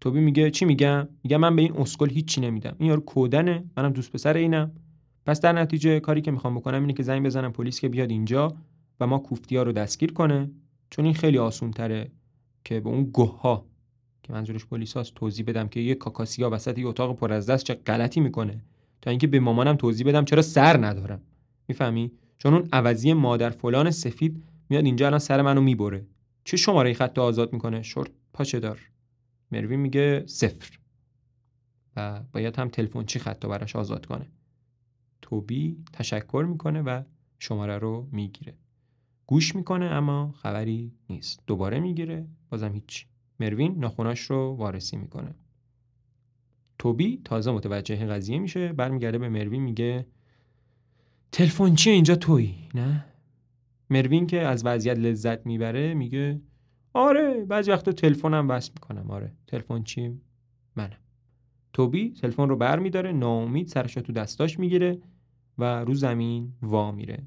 Speaker 1: توبی میگه چی میگم؟ میگه من به این اسکل هیچی نمیدم. این یارو کودنه منم دوست پسر اینم. پس در نتیجه کاری که می‌خوام بکنم اینه که زنگ بزنم پلیس که بیاد اینجا. و ما کوفتیا رو دستگیر کنه چون این خیلی آسون تره که به اون گوها که منظورش پلیساست توضیح بدم که یه کاکاسیا وسط یه اتاق پر از دست چه غلطی می‌کنه. تا اینکه به مامانم توضیح بدم چرا سر ندارم. می‌فهمی؟ چون اون عوضی مادر فلان سفید میاد اینجا الان سر منو می‌بره. چه شماره خط آزاد می‌کنه؟ شورت پاچه دار مروی میگه صفر. و باید هم تلفن چی خط براش آزاد کنه. توبی تشکر می‌کنه و شماره رو می‌گیره. گوش می‌کنه اما خبری نیست. دوباره می‌گیره بازم هیچ مروین ناخوناش رو وارسی می‌کنه. توبی تازه متوجه قضیه میشه برمیگرده به مروین میگه تلفن چیه اینجا توی نه؟ مروین که از وضعیت لذت می‌بره میگه آره بعضی وقتا تلفنم وصل می‌کنم. آره تلفن چی؟ منم. توبی تلفن رو بر میداره ناامید سرش تو دستاش می‌گیره و رو زمین وا میره.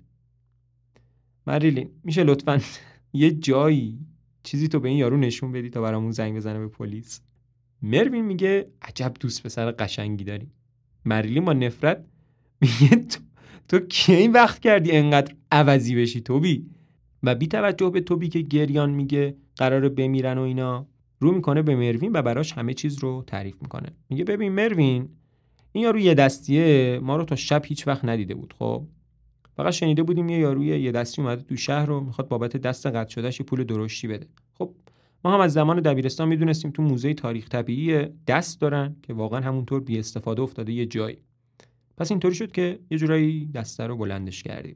Speaker 1: مریلین میشه لطفا یه جایی چیزی تو به این یارو نشون بدی تا برامون زنگ بزنه به پلیس. مروین میگه عجب دوست پسر قشنگی داری. مریلین با نفرت میگه تو, تو کی این وقت کردی انقدر عوضی بشی توبی؟ و بی توجه به توبی که گریان میگه قرار بمیرن و اینا رو می‌کنه به مروین و براش همه چیز رو تعریف می‌کنه. میگه ببین مروین این یارو یه دستیه ما رو تا شب هیچ وقت ندیده بود خب؟ فقط شنیده بودیم یه یاروی یه دستی اومده تو شهر رو می‌خواد بابت دست قطع شدهش پول درشتی بده. خب ما هم از زمان دبیرستان می‌دونستیم تو موزه تاریخ طبیعی دست دارن که واقعا همونطور بی استفاده افتاده یه جایی. پس اینطوری شد که یه جورایی دسته رو بلندش کردیم.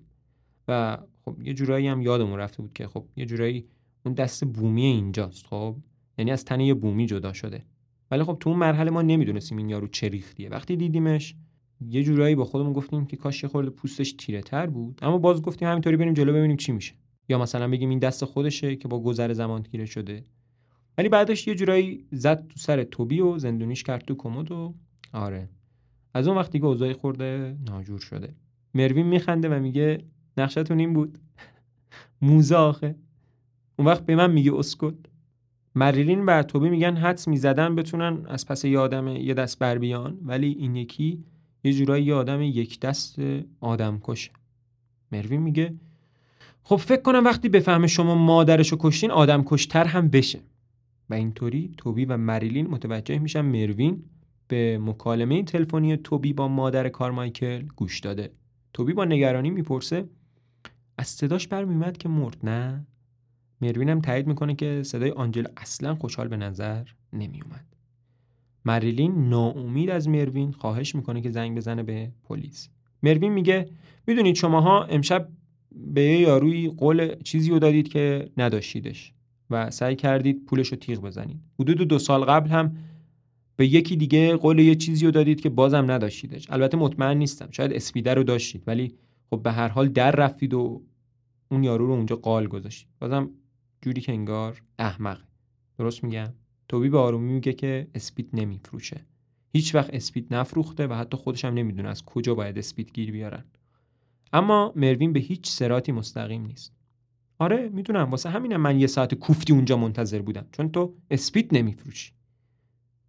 Speaker 1: و خب یه جورایی هم یادمون رفته بود که خب یه جورایی اون دست بومی اینجاست خب؟ یعنی از تنه یه بومی جدا شده. ولی خب تو اون مرحله ما نمی‌دونستیم این یارو چه ریختیه. وقتی دیدیمش یه جورایی با خودمون گفتیم که کاش یه خورده پوستش تیره تر بود. اما باز گفتیم همینطوری بریم جلو ببینیم چی میشه. یا مثلا بگیم این دست خودشه که با گذر زمان تیره شده. ولی بعدش یه جورایی زد تو سر توبی و زندونیش کرد تو کمد و آره. از اون وقتی که اوضاعی خورده ناجور شده. مروین میخنده و میگه نقشتون این بود. موزه آخه. اون وقت به من میگه اسکل مریلین و توبی میگن حدس می‌زدن بتونن از پس یه یه دست بر بیان. ولی این یکی یه جورایی یه آدم یک دست آدم کشه مروین میگه خب فکر کنم وقتی بفهمه شما مادرشو کشتین آدم کشتر هم بشه. و اینطوری توبی و مریلین متوجه میشن مروین به مکالمه تلفنی توبی با مادر کارمایکل گوش داده. توبی با نگرانی می‌پرسه از صداش برمیومد که مرد نه؟ مروین هم تایید می‌کنه که صدای آنجل اصلا خوشحال به نظر نمیومد مریلین ناامید از مروین خواهش می‌کنه که زنگ بزنه به پلیس. مروین میگه می‌دونید شماها امشب به یه یاروی قول چیزی رو دادید که نداشتیدش و سعی کردید پولش رو تیغ بزنید. حدود دو سال قبل هم به یکی دیگه قول یه چیزی رو دادید که بازم نداشتیدش. البته مطمئن نیستم شاید اسپیده رو داشتید ولی خب به هر حال در رفتید و اون یارو رو اونجا قال گذاشتید. بازم جوری که انگار احمق درست میگم؟ توبی به آرومی میگه که اسپید نمیفروشه. هیچ وقت اسپید نفروخته و حتی خودش هم نمی‌دونه از کجا باید اسپید گیر بیارن. اما مروین به هیچ سراتی مستقیم نیست. آره می‌دونم. واسه همینم من یه ساعت کوفتی اونجا منتظر بودم. چون تو اسپید نمیفروشی.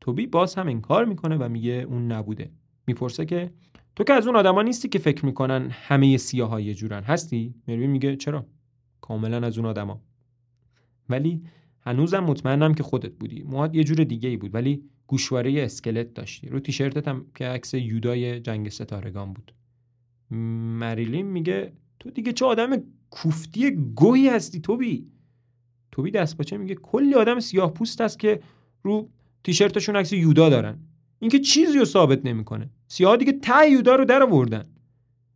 Speaker 1: توبی باز هم انکار می‌کنه و میگه اون نبوده. می‌پرسه که تو که از اون آدما نیستی که فکر می‌کنن همه سیاها یه جورن. هستی؟ مروین میگه چرا؟ کاملا از اون آدما. ولی هنوزم مطمئنم که خودت بودی. موهات یه جور دیگه ای بود ولی گوشواره اسکلت داشتی. رو تیشرتت هم که عکس یودای جنگ ستارگان بود. مریلین میگه تو دیگه چه آدم کوفتی گویی هستی توبی؟ توبی دست باچه میگه کلی آدم سیاه پوست هست که رو تیشرتشون عکس یودا دارن. اینکه چیزی رو ثابت نمی‌کنه. سیاه دیگه ته یودا رو در آوردن.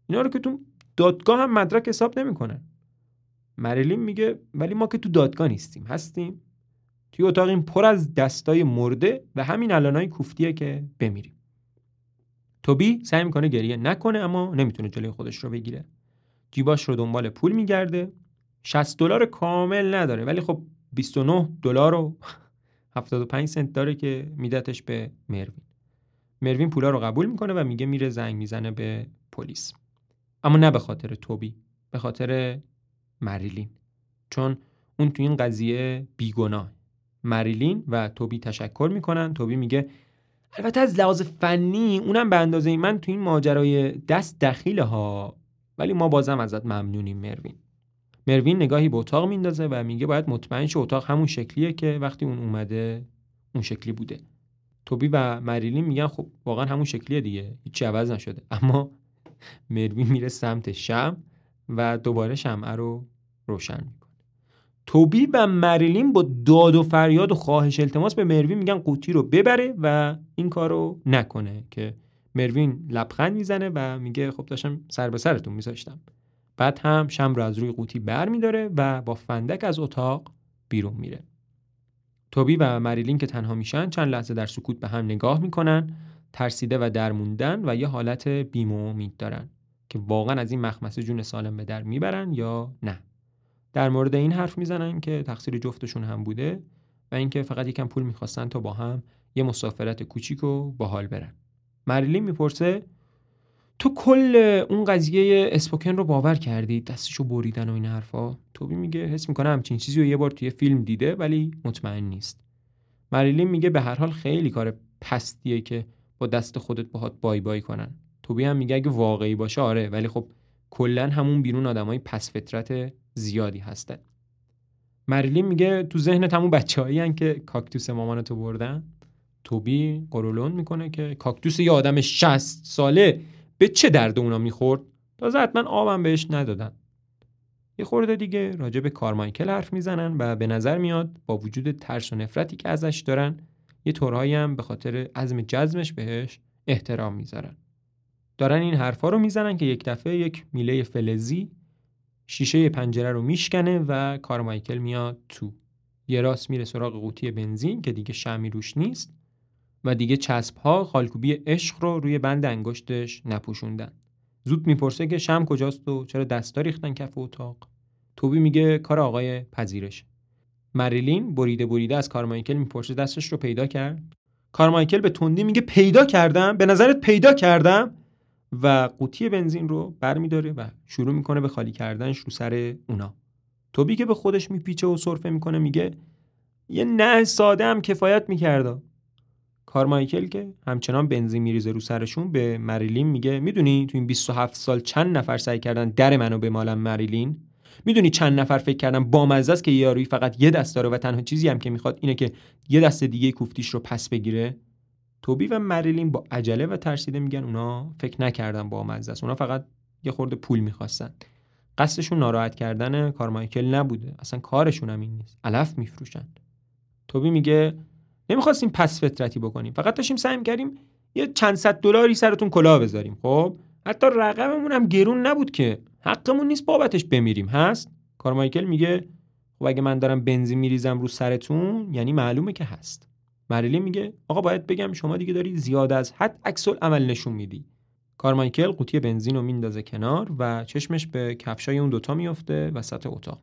Speaker 1: اینا رو که تو دادگاه هم مدرک حساب نمی‌کنن. مریلین میگه ولی ما که تو دادگاه نیستیم هستیم. توی اتاق این پر از دستای مرده و همین الانای کوفتیه که بمیریم. توبی سعی می‌کنه گریه نکنه اما نمی‌تونه جلوی خودش رو بگیره. جیباش رو دنبال پول میگرده. 60 دلار کامل نداره ولی خب 29 دلار و 75 سنت داره که میدتش به مروین. مروین پولا رو قبول می‌کنه و میگه میره زنگ می‌زنه به پلیس. اما نه به خاطر توبی به خاطر مریلین. چون اون تو این قضیه بیگناه. مریلین و توبی تشکر می‌کنن. توبی میگه البته از لحاظ فنی اونم به اندازه من تو این ماجرای دست دخیله ها ولی ما بازم ازت ممنونیم مروین. مروین نگاهی به اتاق میندازه و میگه باید مطمئن شه اتاق همون شکلیه که وقتی اون اومده اون شکلی بوده. توبی و مریلین میگن خب واقعا همون شکلیه دیگه هیچی عوض نشده. اما مروین میره سمت شم. و دوباره شمعه رو روشن می‌کنه. توبی و مریلین با داد و فریاد و خواهش التماس به مروین میگن قوطی رو ببره و این کار رو نکنه که مروین لبخند می‌زنه و میگه خب داشتم سر به سرتون میذاشتم. بعد هم شم رو از روی قوطی بر میداره و با فندک از اتاق بیرون میره. توبی و مریلین که تنها میشن چند لحظه در سکوت به هم نگاه می‌کنن ترسیده و درموندن و یه حالت بیم و امید دارن. که واقعا از این مخمسه جون سالم به در می‌برن یا نه. در مورد این حرف می‌زنن که تقصیر جفتشون هم بوده و اینکه فقط یکم پول می‌خواستن تا با هم یه مسافرت کوچیک و باحال برن. مریلین می‌پرسه تو کل اون قضیه اسپوکن رو باور کردی؟ دستشو بریدن و این حرفا؟ توبی میگه حس می‌کنه همچین چیزی رو یه بار توی فیلم دیده ولی مطمئن نیست. مریلین میگه به هر حال خیلی کار پستیه که با دست خودت باهات بای بای کنن. توبی هم میگه اگه واقعی باشه آره. ولی خب کلا همون بیرون آدمای پس فطرت زیادی هستن. مریلین میگه تو ذهنت همون بچه‌هایی که کاکتوس مامانتو بردن. توبی قرولون می‌کنه که کاکتوس یه آدم 60 ساله به چه درد اونا می‌خورد؟ تازه حتما آبم بهش ندادن. یه خورده دیگه راجع به کارمایکل حرف می‌زنن و به نظر میاد با وجود ترس و نفرتی که ازش دارن یه طورهایی هم به خاطر عزم جزمش بهش احترام می‌ذارن. دارن این حرفا رو می‌زنن که یک دفعه یک میله فلزی شیشه پنجره رو میشکنه و کارمایکل میاد تو. یه راست میره سراغ قوطی بنزین که دیگه شمی روش نیست و دیگه چسب ها خالکوبی عشق رو روی بند انگشتش نپوشوندن. زود می‌پرسه که شم کجاست و چرا دستا ریختن کف اتاق؟ توبی میگه کار آقای پذیرش مریلین بریده بریده از کارمایکل می‌پرسه دستش رو پیدا کرد. کارمایکل به تندی میگه پیدا کردم؟ به نظرت پیدا کردم؟ و قوطی بنزین رو برمیداره و شروع می‌کنه به خالی کردنش رو سر اونا. توبی که به خودش میپیچه و سرفه می‌کنه میگه یه نه ساده هم کفایت می‌کرده کارمایکل که همچنان بنزین میریزه رو سرشون به مریلین میگه می‌دونی تو این 27 سال چند نفر سعی کردن در منو به مالم مریلین؟ می‌دونی چند نفر فکر کردن با است که یاروی فقط یه دست داره و تنها چیزی هم که می‌خواد اینه که یه دست دیگه کوفتیش رو پس بگیره؟ توبی و مریلین با عجله و ترسیده میگن اونا فکر نکردن با است. اونا فقط یه خورده پول می‌خواستن. قصدشون ناراحت کردن کارمایکل نبوده اصلا کارشون هم این نیست. علف میفروشن. توبی میگه نمی‌خواستیم پس فطرتی بکنیم. فقط داشتیم سعی کردیم یه چند صد دلاری سرتون کلاه بذاریم. خب؟ حتی رقممون هم گرون نبود که. حقمون نیست بابتش بمیریم. هست؟ کارمایکل میگه خب اگه من دارم بنزین میریزم رو سرتون یعنی معلومه که هست. مریلی میگه آقا باید بگم شما دیگه داری زیاد از حد عکس عمل نشون میدی. کارمایکل قوطی بنزین رو میندازه کنار و چشمش به کفشای اون دوتا میفته وسط اتاق.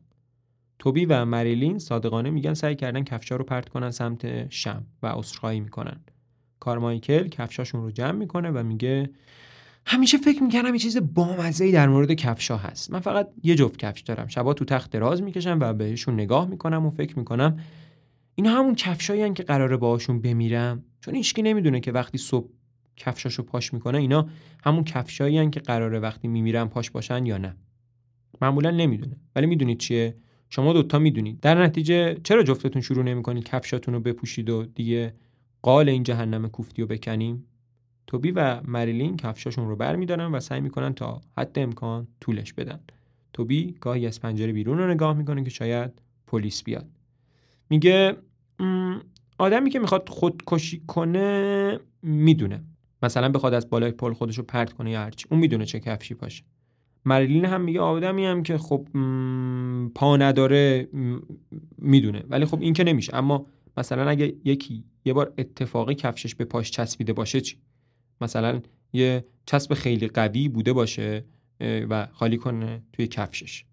Speaker 1: توبی و مریلین صادقانه میگن سعی کردن کفشا رو پرت کنن سمت شم و عذرخواهی می‌کنن. کارمایکل کفشاشون رو جمع می‌کنه و میگه همیشه فکر می‌کردم یه چیز بامزه در مورد کفشا هست. من فقط یه جفت کفش دارم. شبا تو تخت دراز می‌کشم و بهشون نگاه می‌کنم و فکر می‌کنم اینا همون کفشایی که قراره باهاشون بمیرم. چون هیچکی نمی‌دونه که وقتی صبح کفشاشو پاش می‌کنه اینا همون کفشایی که قراره وقتی میمیرم پاش باشن یا نه. معمولا نمی‌دونه. ولی می‌دونید چیه؟ شما دوتا می‌دونید. در نتیجه چرا جفتتون شروع نمی‌کنید کفشاتون رو بپوشید و دیگه قال این جهنم کوفتی رو بکنیم؟ توبی و مریلین کفشاشون رو برمیدارن و سعی می‌کنن تا حد امکان طولش بدن. توبی گاهی از پنجره بیرون رو نگاه می‌کنه که شاید پلیس بیاد. میگه آدمی که می‌خواد خودکشی کنه می‌دونه. مثلا بخواد از بالای پل خودش رو پرت کنه یا هرچی اون می‌دونه چه کفشی پاشه. مریلین هم میگه آدمی هم که خب پا نداره می‌دونه. ولی خب این که نمیشه. اما مثلا اگه یکی یه بار اتفاقی کفشش به پاش چسبیده باشه چی؟ مثلا یه چسب خیلی قوی بوده باشه و خالی کنه توی کفشش.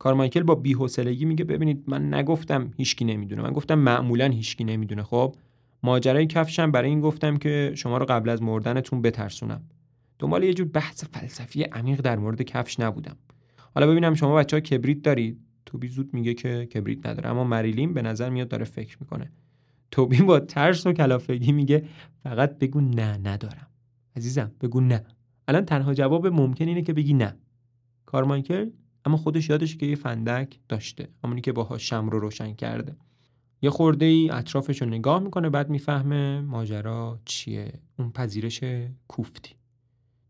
Speaker 1: کارمایکل با بی‌حوصلگی میگه ببینید من نگفتم هیچکی نمی‌دونه. من گفتم معمولا هیچکی نمی‌دونه خب؟ ماجرای کفشم برای این گفتم که شما رو قبل از مردنتون بترسونم. دنبال یه جور بحث فلسفی عمیق در مورد کفش نبودم. حالا ببینم شما بچه کبریت دارید توبی زود میگه که کبریت نداره اما مریلین به نظر میاد داره فکر می‌کنه. توبی با ترس و کلافگی میگه فقط بگو نه ندارم. عزیزم بگو نه. الان تنها جواب ممکن اینه که بگی نه. کارمایکل اما خودش یادش که یه فندک داشته همونی که باها شم رو روشن کرده. یه خورده ای اطرافش رو نگاه می‌کنه بعد می‌فهمه ماجرا چیه. اون پذیرش کوفتی.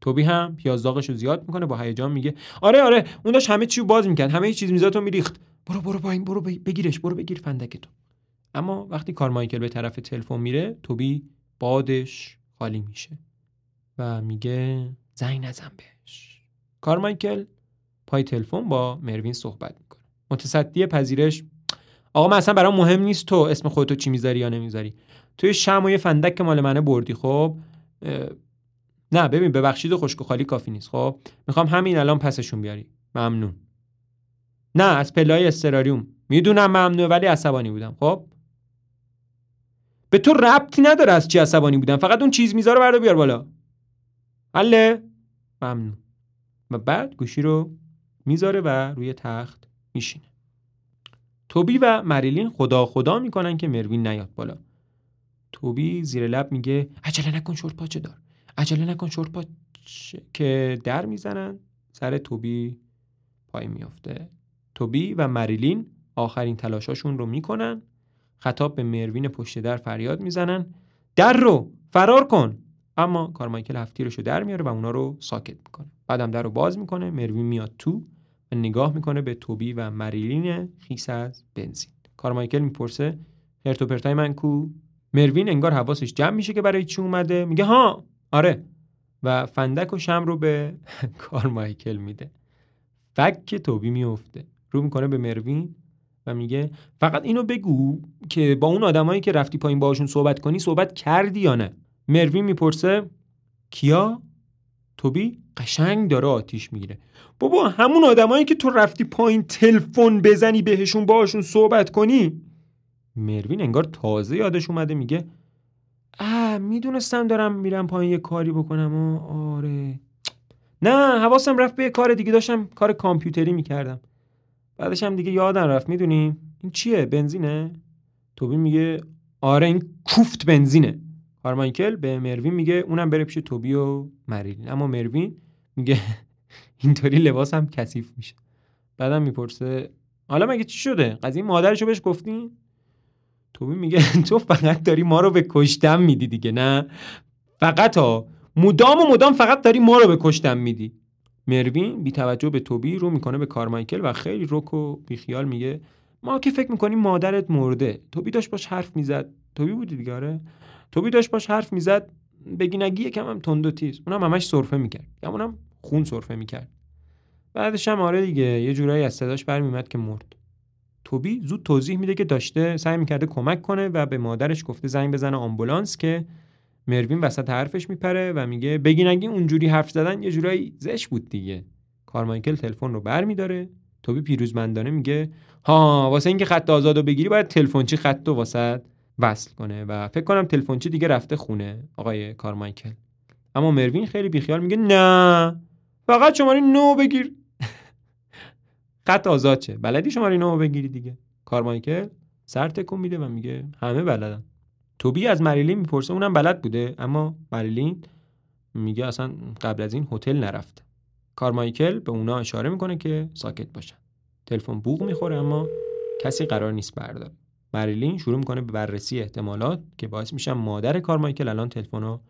Speaker 1: توبی هم پیازداغش رو زیاد می‌کنه با هیجان میگه آره آره اون داشت همه چی رو باز می‌کرد همه چیز میزاتو میریخت. برو برو پایین برو بگیرش برو بگیر فندک تو. اما وقتی کارمایکل به طرف تلفن میره توبی بادش خالی میشه و میگه زنگ نزن بهش. کارمایکل پای تلفن با مروین صحبت می‌کنه. متصدی پذیرش آقا من اصلا برام مهم نیست تو اسم خودتو چی می‌ذاری یا نمی‌ذاری. توی شم و یه فندک که مال منه بردی خب؟ نه ببین ببخشید و خشک خالی کافی نیست خب؟ می‌خوام همین الان پسشون بیاری. ممنون. نه از پلای استراریوم می‌دونم ممنوعه ولی عصبانی بودم خب؟ به تو ربطی نداره از چی عصبانی بودم. فقط اون چیز می‌ذاره بردا بیار بالا. حله؟ ممنون. و بعد گوشی رو می‌ذاره و روی تخت میشینه. توبی و مریلین خدا خدا می‌کنن که مروین نیاد بالا. توبی زیر لب میگه عجله نکن شورت پاچه دار؟ عجله نکن شورت پاچه که در می‌زنن سر توبی پای میافته. توبی و مریلین آخرین تلاشاشون رو می‌کنن. خطاب به مروین پشت در فریاد می‌زنن در رو فرار کن! اما کارمایکل هفتیرش رو در میاره و اونا رو ساکت می‌کنه. بعدم در رو باز می‌کنه مروین میاد تو و نگاه می‌کنه به توبی و مریلین خیس از بنزین. کارمایکل می‌پرسه پرتای من کو؟ مروین انگار حواسش جمع میشه که برای چی اومده. میگه ها آره. و فندک و شم رو به کارمایکل میده. فک توبی میفته رو می‌کنه به مروین و میگه فقط اینو بگو که با اون آدمایی که رفتی پایین باشون صحبت کنی صحبت کردی یا نه؟ مروین می‌پرسه کیا؟ توبی قشنگ داره آتیش می‌گیره. بابا همون آدمایی که تو رفتی پایین تلفن بزنی بهشون باشون صحبت کنی؟ مروین انگار تازه یادش اومده میگه اه می‌دونستم دارم میرم پایین یه کاری بکنم. و آره. نه حواسم رفت به یه کار دیگه داشتم کار کامپیوتری می‌کردم. بعدش هم دیگه یادم رفت می‌دونی؟ این چیه؟ بنزینه؟ توبی میگه آره این کوفت بنزینه. کارمایکل به مروین میگه اونم بره پیش توبی و مریلین اما مروین میگه اینطوری لباسم کثیف میشه. بعدم می‌پرسه حالا مگه چی شده؟ قضیه مادرشو بهش گفتین توبی میگه تو فقط داری ما رو به کشتن میدی دیگه نه؟ فقط ها مدام و مدام فقط داری ما رو به کشتن میدی. مروین بی توجه به توبی رو می‌کنه به کارمایکل و خیلی رک و بیخیال میگه ما که فکر می‌کنیم مادرت مرده. توبی داشت باش حرف می‌زد. توبی بودی دیگه؟ آره. توبی داشت باش حرف می‌زد. بگی نگی یکم هم تند و تیز. اونم همش سرفه می‌کرد. اونم خون سرفه می‌کرد. بعدش هم آره دیگه یه جورایی از صداش برمیومد که مرد. توبی زود توضیح میده که داشته سعی می‌کرده کمک کنه و به مادرش گفته زنگ بزنه آمبولانس که مروین وسط حرفش میپره و میگه بگی نگی اونجوری حرف زدن یه جورایی زش بود دیگه. کارمایکل تلفن رو بر میداره توبی پیروزمندانه میگه ها واسه اینکه خط آزادو بگیری باید تلفنچی خط و واسط وصل کنه و فکر کنم تلفنچی دیگه رفته خونه آقای کارمایکل. اما مروین خیلی بیخیال میگه نه فقط شماره نو بگیر. خط آزاد چه بلدی شماره نو بگیری دیگه. کارمایکل سر تکون میده و میگه همه بلدن. توبی از مریلین می‌پرسه اونم بلد بوده اما مریلین میگه اصلا قبل از این هتل نرفته کارمایکل به اونا اشاره می‌کنه که ساکت باشن. تلفن بوغ می‌خوره اما کسی قرار نیست برداره. مریلین شروع می‌کنه به بررسی احتمالات که باعث میشن مادر کارمایکل الان تلفن رو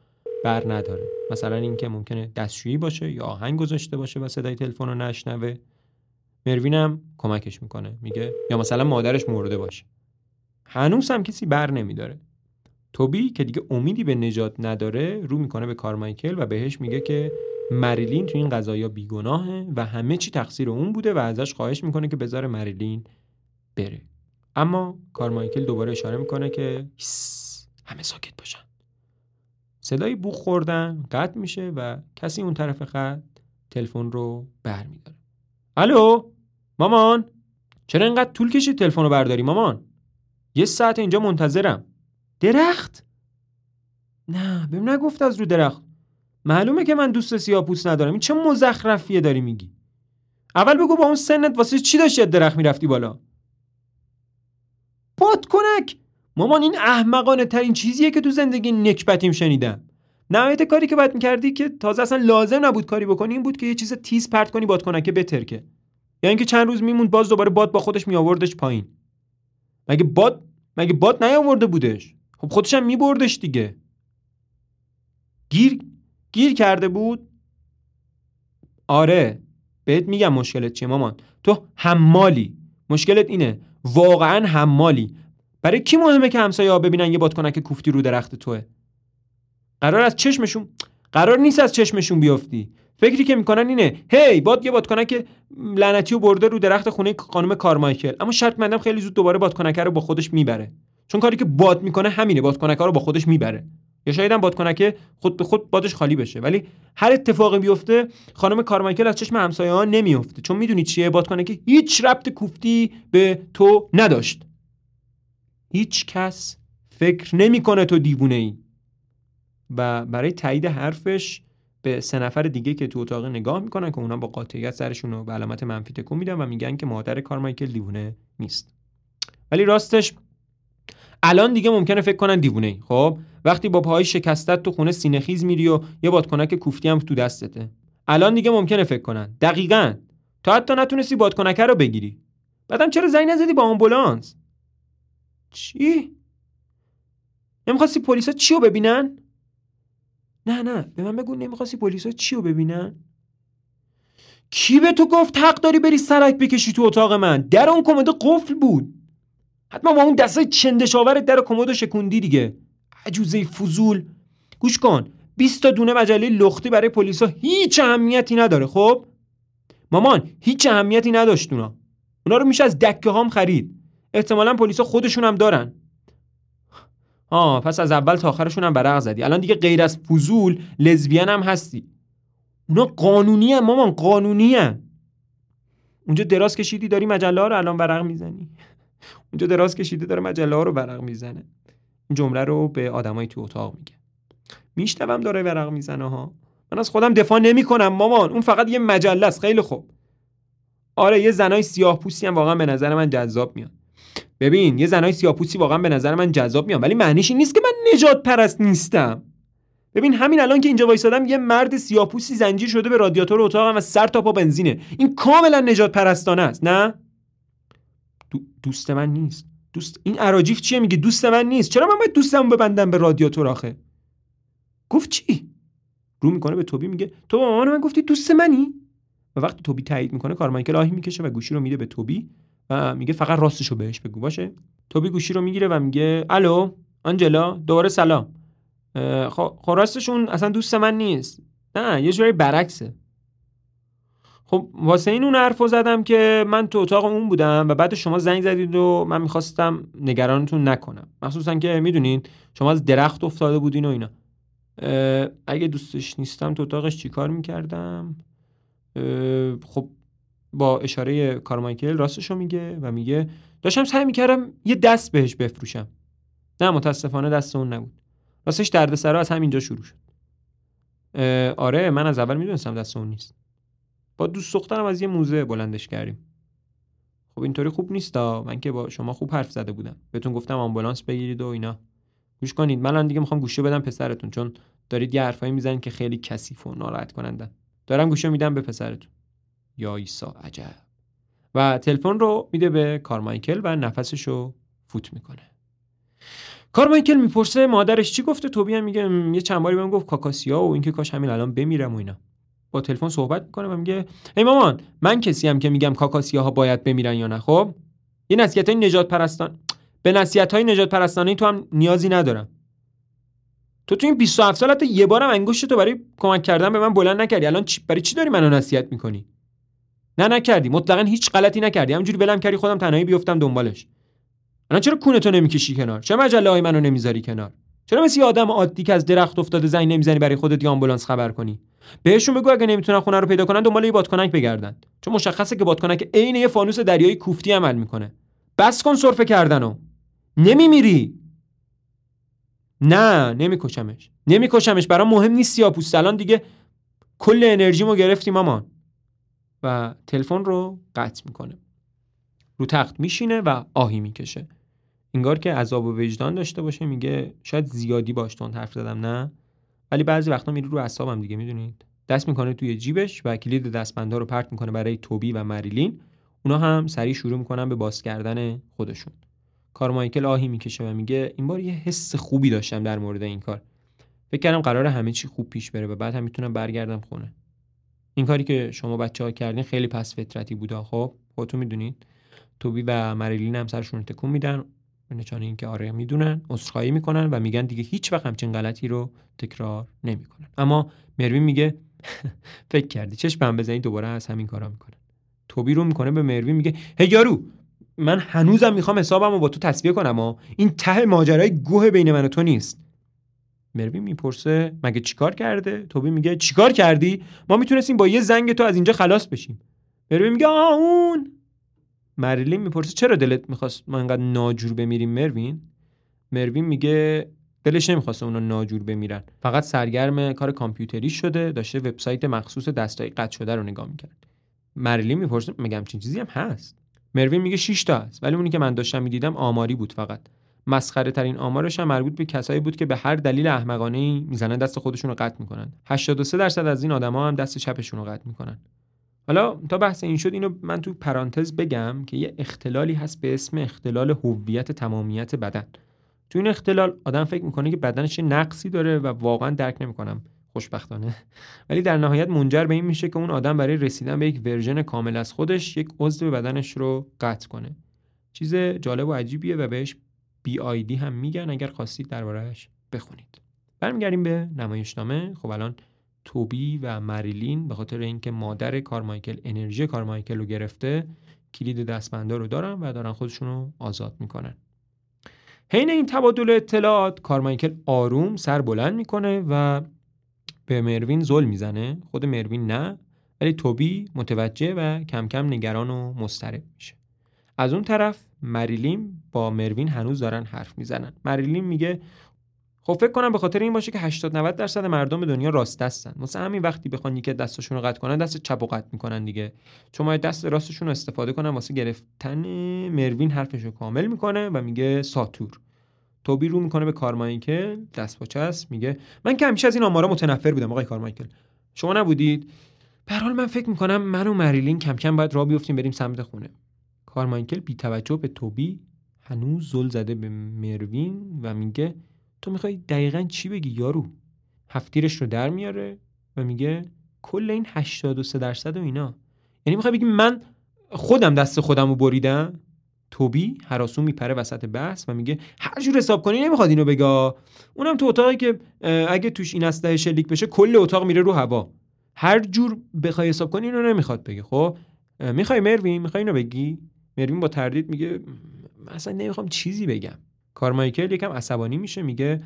Speaker 1: بر نداره. مثلا اینکه ممکنه دستشویی باشه یا آهنگ گذاشته باشه و صدای تلفن رو نشنوه. مروین هم کمکش می‌کنه. میگه یا مثلا مادرش مرده باشه. هنوز هم کسی بر نمیداره. توبی که دیگه امیدی به نجات نداره رو می‌کنه به کارمایکل و بهش میگه که مریلین تو این قضايا بیگناهه و همه چی تقصیر اون بوده و ازش خواهش می‌کنه که بذاره مریلین بره. اما کارمایکل دوباره اشاره می‌کنه که
Speaker 2: همه ساکت باشن.
Speaker 1: صدای بوخ خوردن قطع میشه و کسی اون طرف خط تلفن رو برمیداره. الو؟ مامان؟ چرا اینقدر طول کشید تلفن رو برداری مامان؟ یه ساعت اینجا منتظرم. درخت؟ نه بهم نگفت از رو درخت. معلومه که من دوست سیاپوس ندارم. این چه مزخرفیه داری میگی؟ اول بگو با اون سنت واسه چی داشتی درخت می‌رفتی بالا؟ کنک مامان این احمقانه ترین چیزیه که تو زندگی نکبتیم شنیدم. نهایت کاری که باید می‌کردی که تازه اصلا لازم نبود کاری بکنی این بود که یه چیز تیز پرت کنی بادکنکه بترکه. یا یعنی اینکه چند روز میموند باز دوباره باد با خودش میآوردش پایین. مگه باد مگه باد نیاورده بودش؟ خب خودش هم میبردش دیگه. گیر گیر کرده بود. آره بهت میگم مشکلت چیه مامان؟ تو حمالی. مشکلت اینه واقعا حمالی. برای کی مهمه که همسایه ها ببینن یه بادکنک کوفتی رو درخت توه؟ قرار از چشمشون قرار نیست از چشمشون بیافتی. فکری که می‌کنن اینه هی باد یه بادکنک لعنتی و برده رو درخت خونه خانم کارمایکل. اما شرط مندم خیلی زود دوباره بادکنک رو با خودش می‌بره. چون کاری که باد می‌کنه همینه بادکنک رو با خودش می‌بره. یا شاید هم بادکنکه خود به خود بادش خالی بشه. ولی هر اتفاقی بیفته خانم کارمایکل از چشم همسایه ها نمیفته چون می‌دونی چیه؟ بادکنکه هیچ ربط کوفتی به تو نداشت. هیچ کس فکر نمی‌کنه تو دیوونه ای. و برای تایید حرفش به سه نفر دیگه که تو اتاق نگاه می‌کنن که اونا با قاطعیت سرشون رو به علامت منفی تکون میدن و میگن که مادر کارمایکل دیوونه نیست. ولی راستش الان دیگه ممکنه فکر کنن دیوونه ای. خب وقتی با پاهای شکستت تو خونه سینه خیز میری و یه بادکنک کوفتی هم تو دستته. الان دیگه ممکنه فکر کنن. دقیقا. تا حتی نتونستی بادکنک رو بگیری. بعدم چرا زنگ نزدی با آمبولانس؟ چی؟ نمی‌خواستی پلیسا چی رو ببینن؟ نه نه به من بگو نمی‌خواستی پلیسا چی رو ببینن؟ کی به تو گفت حق داری بری سرک بکشی تو اتاق من؟ در اون کمد قفل بود. حتما با اون دستای چندشاور در کمد شکوندی دیگه. عجوزه فضول. گوش کن 20 تا دونه مجله لختی برای پلیسا هیچ اهمیتی نداره خب؟ مامان هیچ اهمیتی نداشت اونا. اونا رو میشه از دکه هام خرید. احتمالا پلیسا خودشون هم دارن. آه پس از اول تا آخرشون هم برق زدی. الان دیگه غیر از فضول لزبیان هم هستی. اونا قانونی هم مامان قانونی هم. اونجا دراز کشیدی داری مجله ها رو الان برق می‌زنی. اونجا دراز کشیده داره مجله ها رو برق می‌زنه. این جمله رو به آدمای تو اتاق میگه. میشنوم داره ورق می‌زنه ها. من از خودم دفاع نمی‌کنم مامان. اون فقط یه مجله است خیلی خوب. آره یه زنای سیاه پوستی هم واقعا به نظر من جذاب میاد. ببین یه زنای سیاپوسی واقعا به نظر من جذاب میان ولی معنیش این نیست که من نجات پرست نیستم. ببین همین الان که اینجا وایسادم یه مرد سیاپوسی زنجیر شده به رادیاتور اتاقم و سر تا پا بنزینه. این کاملا نجات پرستانه است نه؟ دوست من نیست. دوست این اراجیف چیه میگه؟ دوست من نیست. چرا من باید دوستمو ببندم به رادیاتور آخه؟ گفت چی؟ رو می‌کنه به توبی میگه تو با من گفتی دوست منی؟ و وقتی توبی تایید می‌کنه کارمایکل آهی می‌کشه و گوشی رو میده به توبی. و میگه فقط راستشو بهش بگو. باشه؟ توبی گوشی رو می‌گیره و میگه الو آنجلا دوباره سلام. خب راستشون اصلا دوست من نیست. نه یه جوری برعکسه. خب واسه این اون حرفو زدم که من تو اتاق اون بودم و بعد شما زنگ زدید و من می‌خواستم نگرانتون نکنم. مخصوصا که می‌دونین شما از درخت افتاده بودین و اینا. اگه دوستش نیستم تو اتاقش چیکار می‌کردم؟ خب با اشاره کارمایکل راستشو میگه و میگه داشتم سعی می‌کردم یه دست بهش بفروشم. نه متاسفانه دست اون نبود. راستش دردسرا از همینجا شروع شد. آره من از اول می‌دونستم دست اون نیست. با دوست دخترم از یه موزه بلندش کردیم. خب اینطوری خوب نیست من که با شما خوب حرف زده بودم. بهتون گفتم آمبولانس بگیرید و اینا. گوش کنید. من الان دیگه می‌خوام گوشه بدم پسرتون چون دارید یه حرفایی می‌زنید که خیلی کثیف و ناراحت کنندن دارم گوشه میدم به پسرتون. یا ایسا عجب. و تلفن رو میده به کارمایکل و نفسش رو فوت می‌کنه. کارمایکل می‌پرسه مادرش چی گفته؟ توبی هم میگه یه چند باری بهم گفت کاکاسیا و اینکه کاش همین الان بمیرم و اینا. با تلفن صحبت می‌کنه و میگه ای مامان من کسی هم که میگم ها باید بمیرن یا نه خب؟ یه نصیحت های نجات پرستان به نصیحت های نجات پرستانی تو هم نیازی ندارم. تو تو این 27 سال حتی یه بارم انگشت تو برای کمک کردن به من بلند نکردی. الان چی برای چی داری منو نصیحت می‌کنی؟ نه نکردی. مطلقا هیچ غلطی نکردی. همینجوری ولم کردی خودم تنهایی بیفتم دنبالش. الان چرا کونتو نمی‌کشی کنار؟ چرا مجله های منو نمی‌ذاری کنار؟ چرا مثل آدم عادی که از درخت افتاده زنگ نمی‌زنی برای خودت یا آمبولانس خبر کنی؟ بهشون بگو اگه نمی‌تونن خونه رو پیدا کنن دنبال یه بادکنک بگردن. چون مشخصه که بادکنک عین یه فانوس دریایی کوفتی عمل می‌کنه. بس کن سرفه کردنو. نمیمیری. نه نمیکشمش. نمیکشمش. برام مهم نیست سیاپوست. الان دیگه کل انرژیمو گرفتی مامان. و تلفن رو قطع می‌کنه. رو تخت میشینه و آهی می‌کشه. انگار که عذاب و وجدان داشته باشه میگه شاید زیادی باش تون حرف زدم نه؟ ولی بعضی وقتا میره رو اعصابم دیگه می‌دونید؟ دست می‌کنه توی جیبش و کلید دستبنده رو پرت می‌کنه برای توبی و مریلین. اونا هم سریع شروع می‌کنن به باز کردن خودشون. کارمایکل آهی می‌کشه و میگه این بار یه حس خوبی داشتم در مورد این کار. فکر کردم قرار همه چی خوب پیش بره و بعد هم می‌تونم برگردم خونه. این کاری که شما بچه ها کردین خیلی پس فطرتی بوده. خب خودتون می‌دونید توبی و مریلین هم سرشون تکون میدن. نشانه اینکه آره می‌دونن عذرخواهی می‌کنن و میگن دیگه هیچ وقت همچین غلطی رو تکرار نمی‌کنن. اما مروین میگه فکر کردی. چشم بزنی دوباره از همین کارا می‌کنن توبی رو می‌کنه به مروین میگه هی یارو من هنوزم می‌خوام حسابم رو با تو تصویه کنم و این ته ماجرای گوه بین من و تو نیست. مروین می‌پرسه مگه چیکار کرده؟ توبی میگه چیکار کردی؟ ما می‌تونستیم با یه زنگ تو از اینجا خلاص بشیم. مروین میگه آه اون. مریلین می‌پرسه چرا دلت می‌خواست ما انقدر ناجور بمیریم مروین؟ مروین میگه دلش نمی‌خواسته اونا ناجور بمیرن. فقط سرگرم کار کامپیوتری شده داشته وبسایت مخصوص دستای قطع شده رو نگاه می‌کرد. مریلین می‌پرسه میگم چین چیزی هم هست؟ مروین میگه 6 تا هست ولی اونی که من داشتم می‌دیدم آماری بود فقط. مسخره ترین آمارش هم مربوط به کسایی بود که به هر دلیل احمقانه ای می‌زنن دست خودشون رو قطع می‌کنن. 83 درصد از این آدما هم دست چپشون رو قطع می‌کنن. حالا تا بحث این شد اینو من تو پرانتز بگم که یه اختلالی هست به اسم اختلال هویت تمامیت بدن. تو این اختلال آدم فکر می‌کنه که بدنش نقصی داره و واقعا درک نمی‌کنم. خوشبختانه. ولی در نهایت منجر به این میشه که اون آدم برای رسیدن به یک ورژن کامل از خودش یک عضو بدنش رو قطع کنه. چیز جالب و عجیبیه و بهش بی آیدی هم میگن اگر خواستید دربارهش بخونید. برمیگردیم به نمایشنامه. خب الان توبی و مریلین به خاطر اینکه مادر کارمایکل انرژی کارمایکل رو گرفته کلید دستبنده رو دارن و دارن خودشون رو آزاد می‌کنن. حین این تبادل اطلاعات کارمایکل آروم سر بلند می‌کنه و به مروین زل می‌زنه. خود مروین نه ولی توبی متوجه و کم کم نگران و مضطرب میشه. از اون طرف مریلین با مروین هنوز دارن حرف می‌زنن. مریلین میگه خب فکر کنم به خاطر این باشه که 80 90 درصد مردم دنیا راست دستن مثلا همین وقتی بخوان یکی دستشون رو قطع کنن دست چپ و قطع می‌کنن دیگه. چون ما دست راستشون رو استفاده کنن واسه گرفتن مروین حرفش رو کامل می‌کنه و میگه ساتور. توبی رو می‌کنه به کارمایکل دست با چسب میگه من که همیشه از این آمارا متنفر بودم آقای کارمایکل. شما نبودید؟ به من فکر می‌کنم من و مریلین کم کم باید راه بیفتیم بریم سمت خونه. کارمایکل بی توجه به توبی هنوز زل زده به مروین و میگه تو می‌خوای دقیقا چی بگی یارو؟ هفتیرش رو در میاره و میگه کل این 83 درصد و اینا. یعنی می‌خوای بگی من خودم دست خودم رو بریدم؟ توبی هراسون میپره وسط بحث و میگه هر جور حساب کنی نمی‌خواد اینو بگا. اونم تو اتاقی که اگه توش این اسلحه شلیک بشه کل اتاق میره رو هوا. هر جور بخوای حساب کنی اینو نمی‌خواد بگه خب؟ می‌خوای مروین می‌خوای اینو بگی؟ مروین با تردید میگه مثلا نمی‌خوام چیزی بگم. کارمایکل یکم عصبانی میشه میگه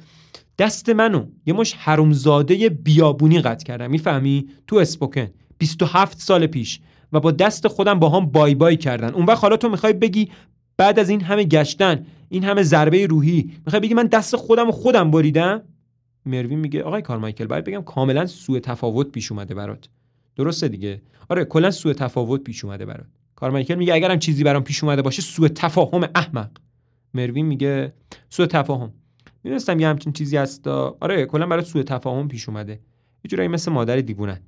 Speaker 1: دست منو. یه مش حرومزاده بیابونی قطع کردم. می‌فهمی؟ تو اسپوکن. 27 سال پیش. و با دست خودم با هم بای بای کردن. اون وقت حالا تو می‌خوای بگی بعد از این همه گشتن این همه ضربه روحی می‌خوای بگی من دست خودم و خودم بریدم؟ مروین میگه آقای کارمایکل باید بگم کاملا سوء تفاوت پیش اومده برات. درسته دیگه؟ آره کلا سوء تفاوت پیش اومده برات. کارمایکل میگه اگرم چیزی برام پیش اومده باشه سوء تفاهم احمق. مروین میگه سوء تفاهم. می‌دونستم یه همچین چیزی هست آره کلا برای سوء تفاهم پیش اومده. یه جورایی مثل مادر دیوونت.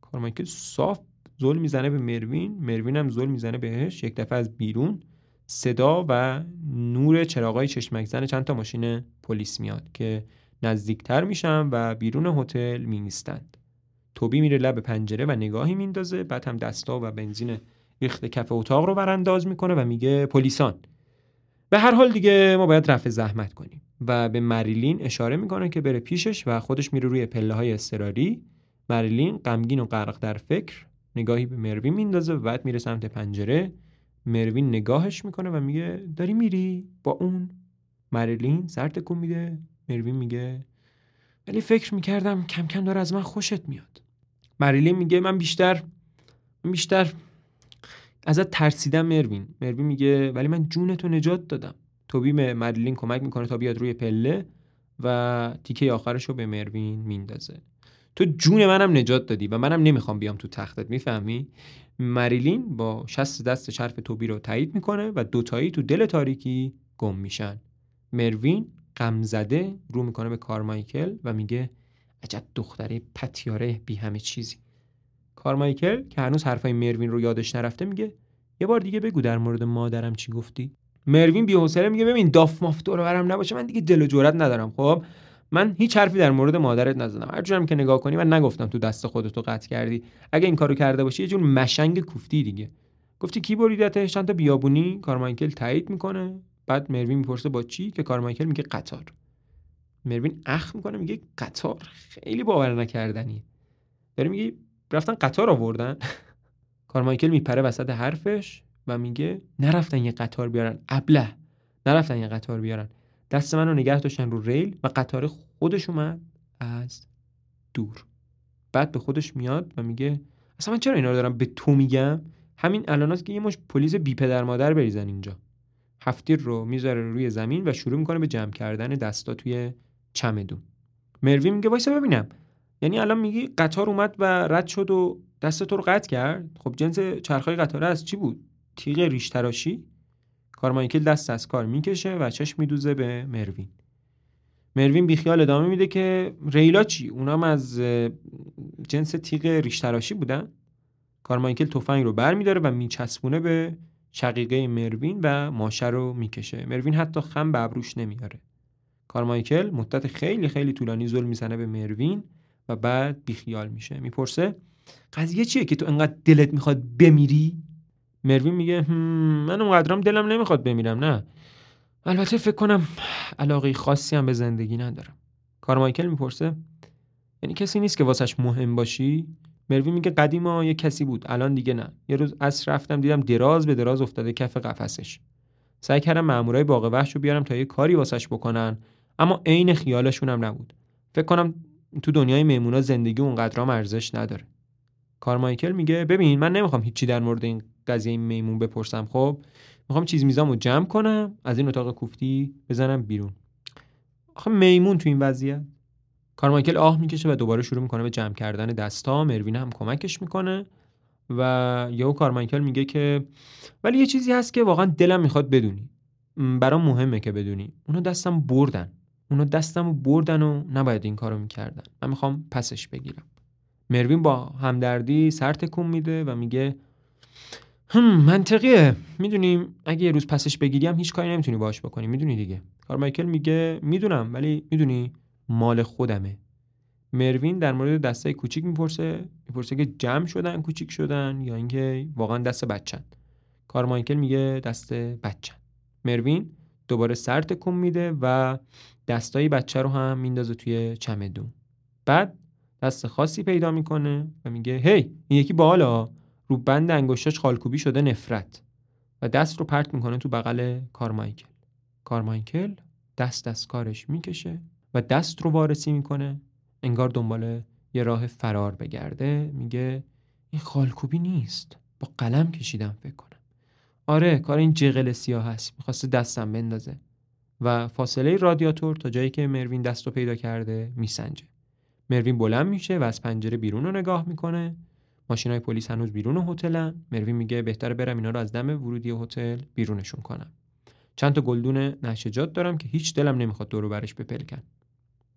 Speaker 1: کارمایکل صاف زل می‌زنه به مروین مروین هم زل می‌زنه بهش یک دفعه از بیرون صدا و نور چراغای چشمک زن چند تا ماشین پلیس میاد که نزدیکتر میشن و بیرون هتل مینیستند توبی میره لب پنجره و نگاهی میندازه بعد هم دستا و بنزین ریخت کف اتاق رو برانداز می‌کنه و میگه پلیسان. به هر حال دیگه ما باید رفع زحمت کنیم و به مریلین اشاره می‌کنه که بره پیشش و خودش میره روی پله های استراری مریلین غمگین و غرق در فکر نگاهی به مروی میندازه و بعد میره سمت پنجره. مروین نگاهش می‌کنه و میگه داری میری؟ با اون مریلین سر تکون میده. مروین میگه ولی فکر می‌کردم کم کم داره از من خوشت میاد. مریلین میگه من بیشتر من بیشتر ازت ترسیدم مروین. مروین میگه ولی من جونتو نجات دادم. توبی به مریلین کمک می‌کنه تا بیاد روی پله و تیکه آخرش رو به مروین میندازه. تو جون منم نجات دادی و منم نمی‌خوام بیام تو تختت می‌فهمی؟ مریلین با شست دست شرف توبی رو تایید می‌کنه و دوتایی تو دل تاریکی گم میشن. مروین غم زده رو می‌کنه به کارمایکل و میگه عجب دختره پتیاره بی همه چیزی. کارمایکل که هنوز حرفای مروین رو یادش نرفته میگه یه بار دیگه بگو در مورد مادرم چی گفتی. مروین بی‌حوصله میگه ببین داف ماف دور برم نباشه من دیگه دل و جرأت ندارم خب؟ من هیچ حرفی در مورد مادرت نزدم. هر جورم که نگاه کنی من نگفتم تو دست خودتو قطع کردی. اگه این کارو کرده باشی یه جور مشنگ کوفتی دیگه. گفتی کی بریدتش؟ چند تا بیابونی؟ کارمایکل تایید می‌کنه. بعد مروین می‌پرسه با چی؟ که کارمایکل میگه قطار. مروین اخ می‌کنه میگه قطار؟ خیلی باور نکردنی داره میگه رفتن قطار آوردن. کارمایکل میپره وسط حرفش و میگه نرفتن یه قطار بیارن. ابله. نرفتن یه قطار بیارن. دست منو نگه داشتن رو ریل و قطار خودش اومد از دور. بعد به خودش میاد و میگه اصلا من چرا اینا رو دارم به تو میگم؟ همین الاناست که یه مش پلیس بی پدر مادر بریزن اینجا. هفتیر رو می‌ذاره روی زمین و شروع می‌کنه به جمع کردن دستا توی چمدون. مروی میگه وایسا ببینم. یعنی الان میگی قطار اومد و رد شد و دست تو رو قطع کرد؟ خب جنس چرخهای قطاره از چی بود؟ تیغ ریش تراشی؟ کارمایکل دست از کار می‌کشه و چشم میدوزه به مروین. مروین بیخیال ادامه میده که ریلا چی؟ اونام از جنس تیغ ریش تراشی بودن؟ کارمایکل تفنگ رو برمیداره و میچسبونه به شقیقه مروین و ماشه رو می‌کشه. مروین حتی خم به ابروش نمیاره کارمایکل مدت خیلی خیلی طولانی ظلم می‌زنه به مروین. و بعد بیخیال میشه. می‌پرسه قضیه چیه که تو انقدر دلت می‌خواد بمیری؟ مروین میگه من اونقدرم دلم نمی‌خواد بمیرم نه. البته فکر کنم علاقه خاصی هم به زندگی ندارم. کارمایکل می‌پرسه یعنی کسی نیست که واسش مهم باشی؟ مروین میگه قدیما یه کسی بود الان دیگه نه. یه روز عصر رفتم دیدم دراز به دراز افتاده کف قفسش. سعی کردم مامورای باغ وحش رو بیارم تا یه کاری واسش بکنن اما عین خیالشون هم نبود. فکر کنم تو دنیای میمونا زندگی اونقدر ارزش نداره. کارمایکل میگه ببین من نمی‌خوام هیچی در مورد این قضیه این میمون بپرسم خب؟ می‌خوام چیز میزامو جمع کنم از این اتاق کوفتی بزنم بیرون. آخه میمون تو این وضعیت. کارمایکل آه می‌کشه و دوباره شروع می‌کنه به جمع کردن دستا مروین هم کمکش می‌کنه و یهو کارمایکل میگه که ولی یه چیزی هست که واقعا دلم می‌خواد بدونی. برام مهمه که بدونی. اونا دستم بردن. اونا دستم بردن و نباید این کارو می‌کردن. من می‌خوام پسش بگیرم. مروین با همدردی سر تکون میده و میگه هم منطقیه. می‌دونیم اگه یه روز پسش بگیریم هیچ کاری نمی‌تونی باش بکنی. می‌دونی دیگه. کارمایکل میگه می‌دونم ولی می‌دونی مال خودمه. مروین در مورد دسته کوچیک می‌پرسه. می‌پرسه که جمع شدن کوچیک شدن یا اینکه واقعا دست بچن. کارمایکل میگه دست بچن. مروین دوباره سر تکون میده و دستای بچه رو هم میندازه توی چمدون بعد دست خاصی پیدا می‌کنه و میگه هی این یکی بالا. رو بند انگشتاش خالکوبی شده نفرت. و دست رو پرت می‌کنه تو بغل کارمایکل. کارمایکل دست از کارش می‌کشه و دست رو وارسی می‌کنه. انگار دنبال یه راه فرار بگرده. میگه این خالکوبی نیست. با قلم کشیدم فکر کنم. آره کار این جغل سیاه هست. می‌خواسته دستم بندازه. و فاصله رادیاتور تا جایی که مروین دست رو پیدا کرده میسنجه. مروین بلند میشه و از پنجره بیرون رو نگاه می‌کنه. ماشین های پلیس هنوز بیرون هتلن. مروین میگه بهتره برم اینا رو از دم ورودی هتل بیرونشون کنم. چند تا گلدون نشجات دارم که هیچ دلم نمی‌خواد دورو برش بپلکن.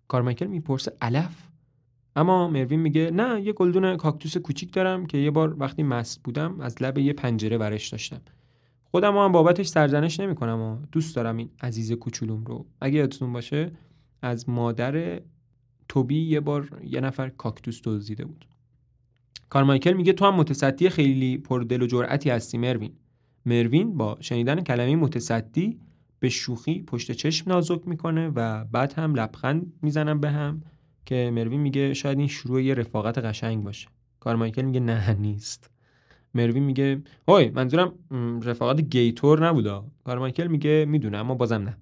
Speaker 1: کارمایکل می‌پرسه علف؟ اما مروین میگه نه یه گلدون کاکتوس کوچیک دارم که یه بار وقتی مست بودم از لب یه پنجره برش داشتم. خودم هم بابتش سرزنش نمی‌کنم و دوست دارم این عزیز کوچولوم رو. اگه یادتون باشه از مادر توبی یه بار یه نفر کاکتوس دزدیده بود. کارمایکل میگه تو هم متصدی خیلی پردل و جرأتی هستی مروین. مروین با شنیدن کلمه متصدی به شوخی پشت چشم نازک می‌کنه و بعد هم لبخند می‌زنم به هم که مروین میگه شاید این شروع یه رفاقت قشنگ باشه. کارمایکل میگه نه نیست. مروین میگه هوی منظورم رفاقت گیتور نبودا کارمایکل میگه می‌دونه اما بازم نه.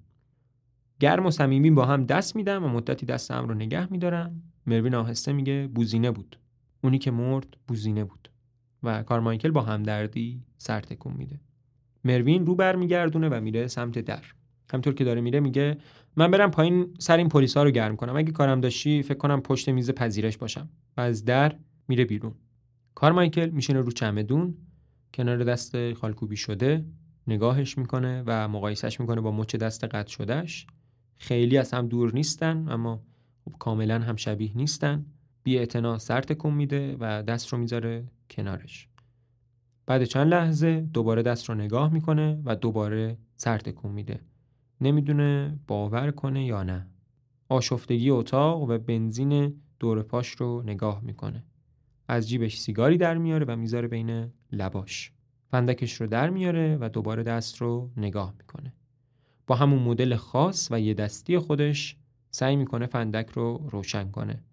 Speaker 1: گرم و صمیمی با هم دست میدم و مدتی دست هم رو نگه میدارم مروین آهسته میگه بوزینه بود. اونی که مرد بوزینه بود. و کارمایکل با همدردی سر تکون میده. مروین رو برمیگردونه و میره سمت در. همطور که داره میره میگه من برم پایین سر این پلیسا رو گرم کنم. اگه کارم داشتی فکر کنم پشت میز پذیرش باشم. و از در میره بیرون. کارمایکل میشینه رو چمدون کنار دست خالکوبی شده نگاهش می‌کنه و مقایسش می‌کنه با مچ دست قطع شدهش خیلی از هم دور نیستن اما خب کاملا هم شبیه نیستن. بی سر تکون میده و دست رو می‌ذاره کنارش. بعد چند لحظه دوباره دست رو نگاه می‌کنه و دوباره سر تکون میده. نمی‌دونه باور کنه یا نه. آشفتگی اتاق و بنزین دور پاش رو نگاه می‌کنه. از جیبش سیگاری در میاره و می‌ذاره بین لباش. فندکش رو در میاره و دوباره دست رو نگاه می‌کنه. با همون مدل خاص و یه دستی خودش سعی می‌کنه فندک رو روشن کنه.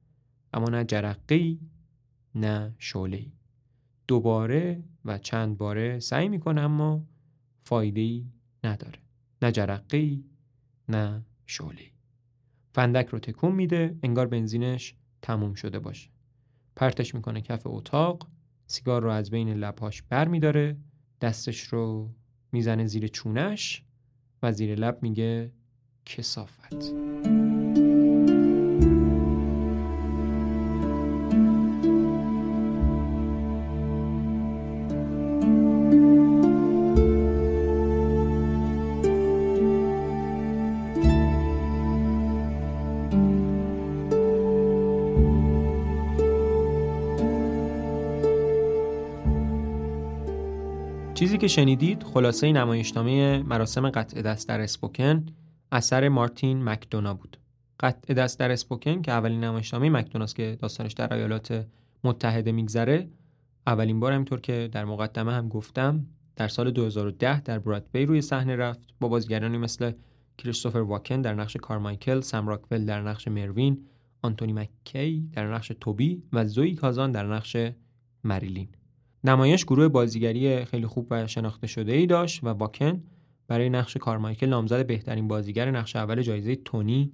Speaker 1: اما نه جرقی نه شعله دوباره و چند باره سعی می‌کنه اما فایده نداره. نه جرقی نه شعله فندک رو تکون میده انگار بنزینش تموم شده باشه. پرتش می‌کنه کف اتاق سیگار رو از بین لبهاش بر میداره دستش رو می‌زنه زیر چونش و زیر لب میگه کسافت. شنیدید خلاصه نمایشنامه مراسم قطع دست در اسپوکن اثر مارتین مکدونا بود. قطع دست در اسپوکن که اولین نمایشنامه مکدوناست که داستانش در ایالات متحده میگذره اولین بار همینطور که در مقدمه هم گفتم در سال 2010 در برادوی روی صحنه رفت با بازیگرانی مثل کریستوفر واکن در نقش کارمایکل، سم راکول در نقش مروین، آنتونی مککی در نقش توبی و زوی کازان در نقش مریلین. نمایش گروه بازیگری خیلی خوب و شناخته شده ای داشت و باکن برای نقش کارمایکل نامزد بهترین بازیگر نقش اول جایزه تونی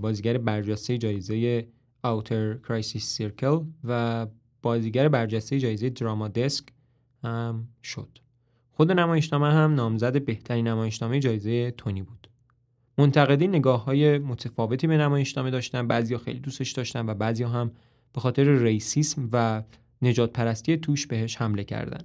Speaker 1: بازیگر برجسته جایزه Outer Critics Circle و بازیگر برجسته جایزه Drama Desk هم شد. خود نمایشنامه هم نامزد بهترین نمایشنامه جایزه تونی بود. منتقدین نگاه های متفاوتی به نمایشنامه داشتن بعضیا خیلی دوستش داشتن و بعضیا هم به خاطر ریسیسم و نجات پرستی توش بهش حمله کردن.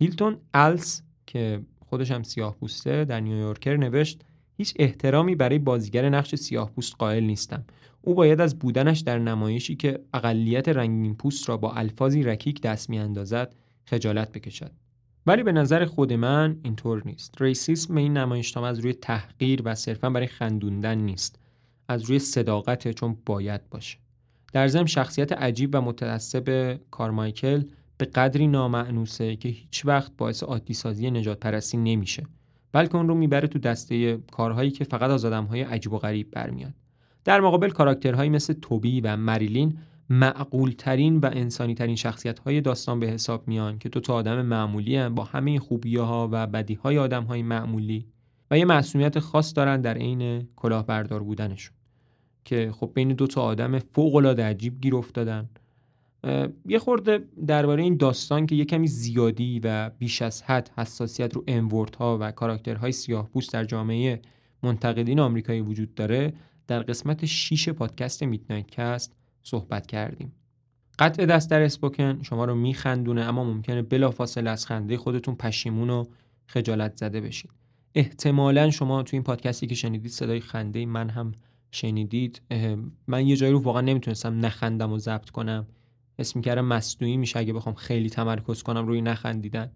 Speaker 1: هیلتون الس که خودش هم سیاه پوسته در نیویورکر نوشت هیچ احترامی برای بازیگر نقش سیاه پوست قائل نیستم. او باید از بودنش در نمایشی که اقلیت رنگین پوست را با الفاظی رکیک دست میاندازد خجالت بکشد. ولی به نظر خود من اینطور نیست. ریسیسم این نمایشنامه از روی تحقیر و صرفا برای خندوندن نیست. از روی صداقت چون باید باشه. در ضمن شخصیت عجیب و متعصب کارمایکل به قدری نامعنوسه که هیچ وقت باعث عادی سازی نجات پرستی نمیشه بلکه اون رو می‌بره تو دسته کارهایی که فقط از آدمهای عجیب و غریب برمیاد. در مقابل کاراکترهایی مثل توبی و مریلین معقول ترین و انسانی ترین شخصیت های داستان به حساب میان که تو تا آدم معمولی هم با همه خوبی ها و بدی های آدم های معمولی و یه معصومیت خاص دارن در عین کلاهبردار بودنشون. که خب بین دو تا آدم فوق العاده عجیب گیر افتادن. یه خورده درباره این داستان که یه کمی زیادی و بیش از حد حساسیت رو انورد ها و کاراکترهای سیاه پوست در جامعه منتقدین آمریکایی وجود داره در قسمت 6 پادکست میدنایت کست صحبت کردیم. قطع دست در اسپوکن شما رو میخندونه اما ممکنه بلافاصله از خنده خودتون پشیمون و خجالت زده بشید احتمالا شما تو این پادکستی که شنیدید صدای خنده من هم شنیدید من یه جایی رو واقعا نمی‌تونستم نخندم و ضبط کنم. اسم کردم مصنوعی میشه اگه بخوام خیلی تمرکز کنم روی نخندیدن.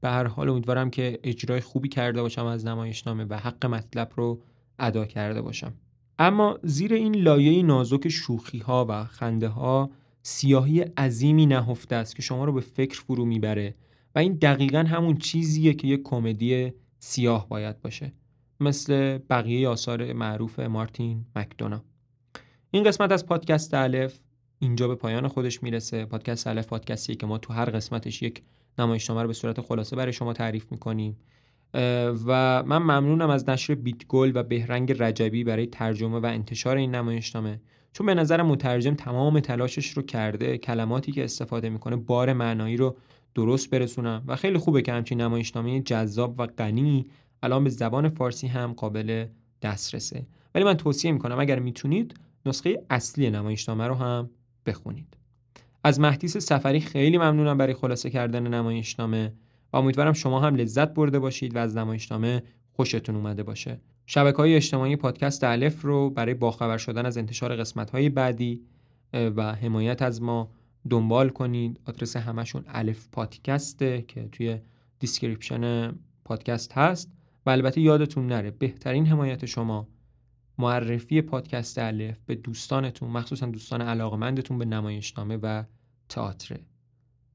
Speaker 1: به هر حال امیدوارم که اجرای خوبی کرده باشم از نمایشنامه و حق مطلب رو ادا کرده باشم. اما زیر این لایه نازک شوخی ها و خنده ها سیاهی عظیمی نهفته است که شما رو به فکر فرو می‌بره و این دقیقا همون چیزیه که یه کمدی سیاه باید باشه. مثل بقیه آثار معروف مارتین مکدونا این قسمت از پادکست الف اینجا به پایان خودش می‌رسه. پادکست الف پادکستیه که ما تو هر قسمتش یک نمایشنامه رو به صورت خلاصه برای شما تعریف می‌کنیم. و من ممنونم از نشر بیتگل و بهرنگ رجبی برای ترجمه و انتشار این نمایشنامه. چون به نظر مترجم تمام تلاشش رو کرده کلماتی که استفاده می‌کنه بار معنایی رو درست برسونم و خیلی خوبه که همچین نمایشنامه جذاب و غنی الان به زبان فارسی هم قابل دسترسه. ولی من توصیه می‌کنم اگر می‌تونید نسخه اصلی نمایشنامه رو هم بخونید. از مهدیس سفری خیلی ممنونم برای خلاصه کردن نمایشنامه و امیدوارم شما هم لذت برده باشید و از نمایشنامه خوشتون اومده باشه. شبکه های اجتماعی پادکست الف رو برای باخبر شدن از انتشار قسمت های بعدی و حمایت از ما دنبال کنید. آدرس همشون الف پادکسته که توی description پادکست هست. و البته یادتون نره بهترین حمایت شما معرفی پادکست الف به دوستانتون مخصوصا دوستان علاقمندتون به نمایشنامه و تئاتر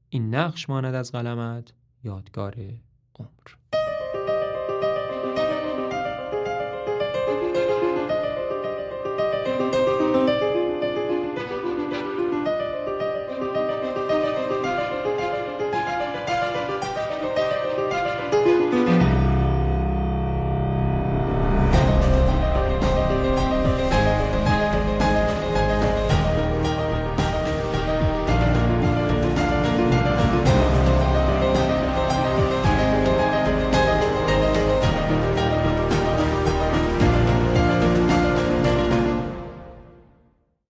Speaker 1: این نقش ماند از قلمت یادگار عمر.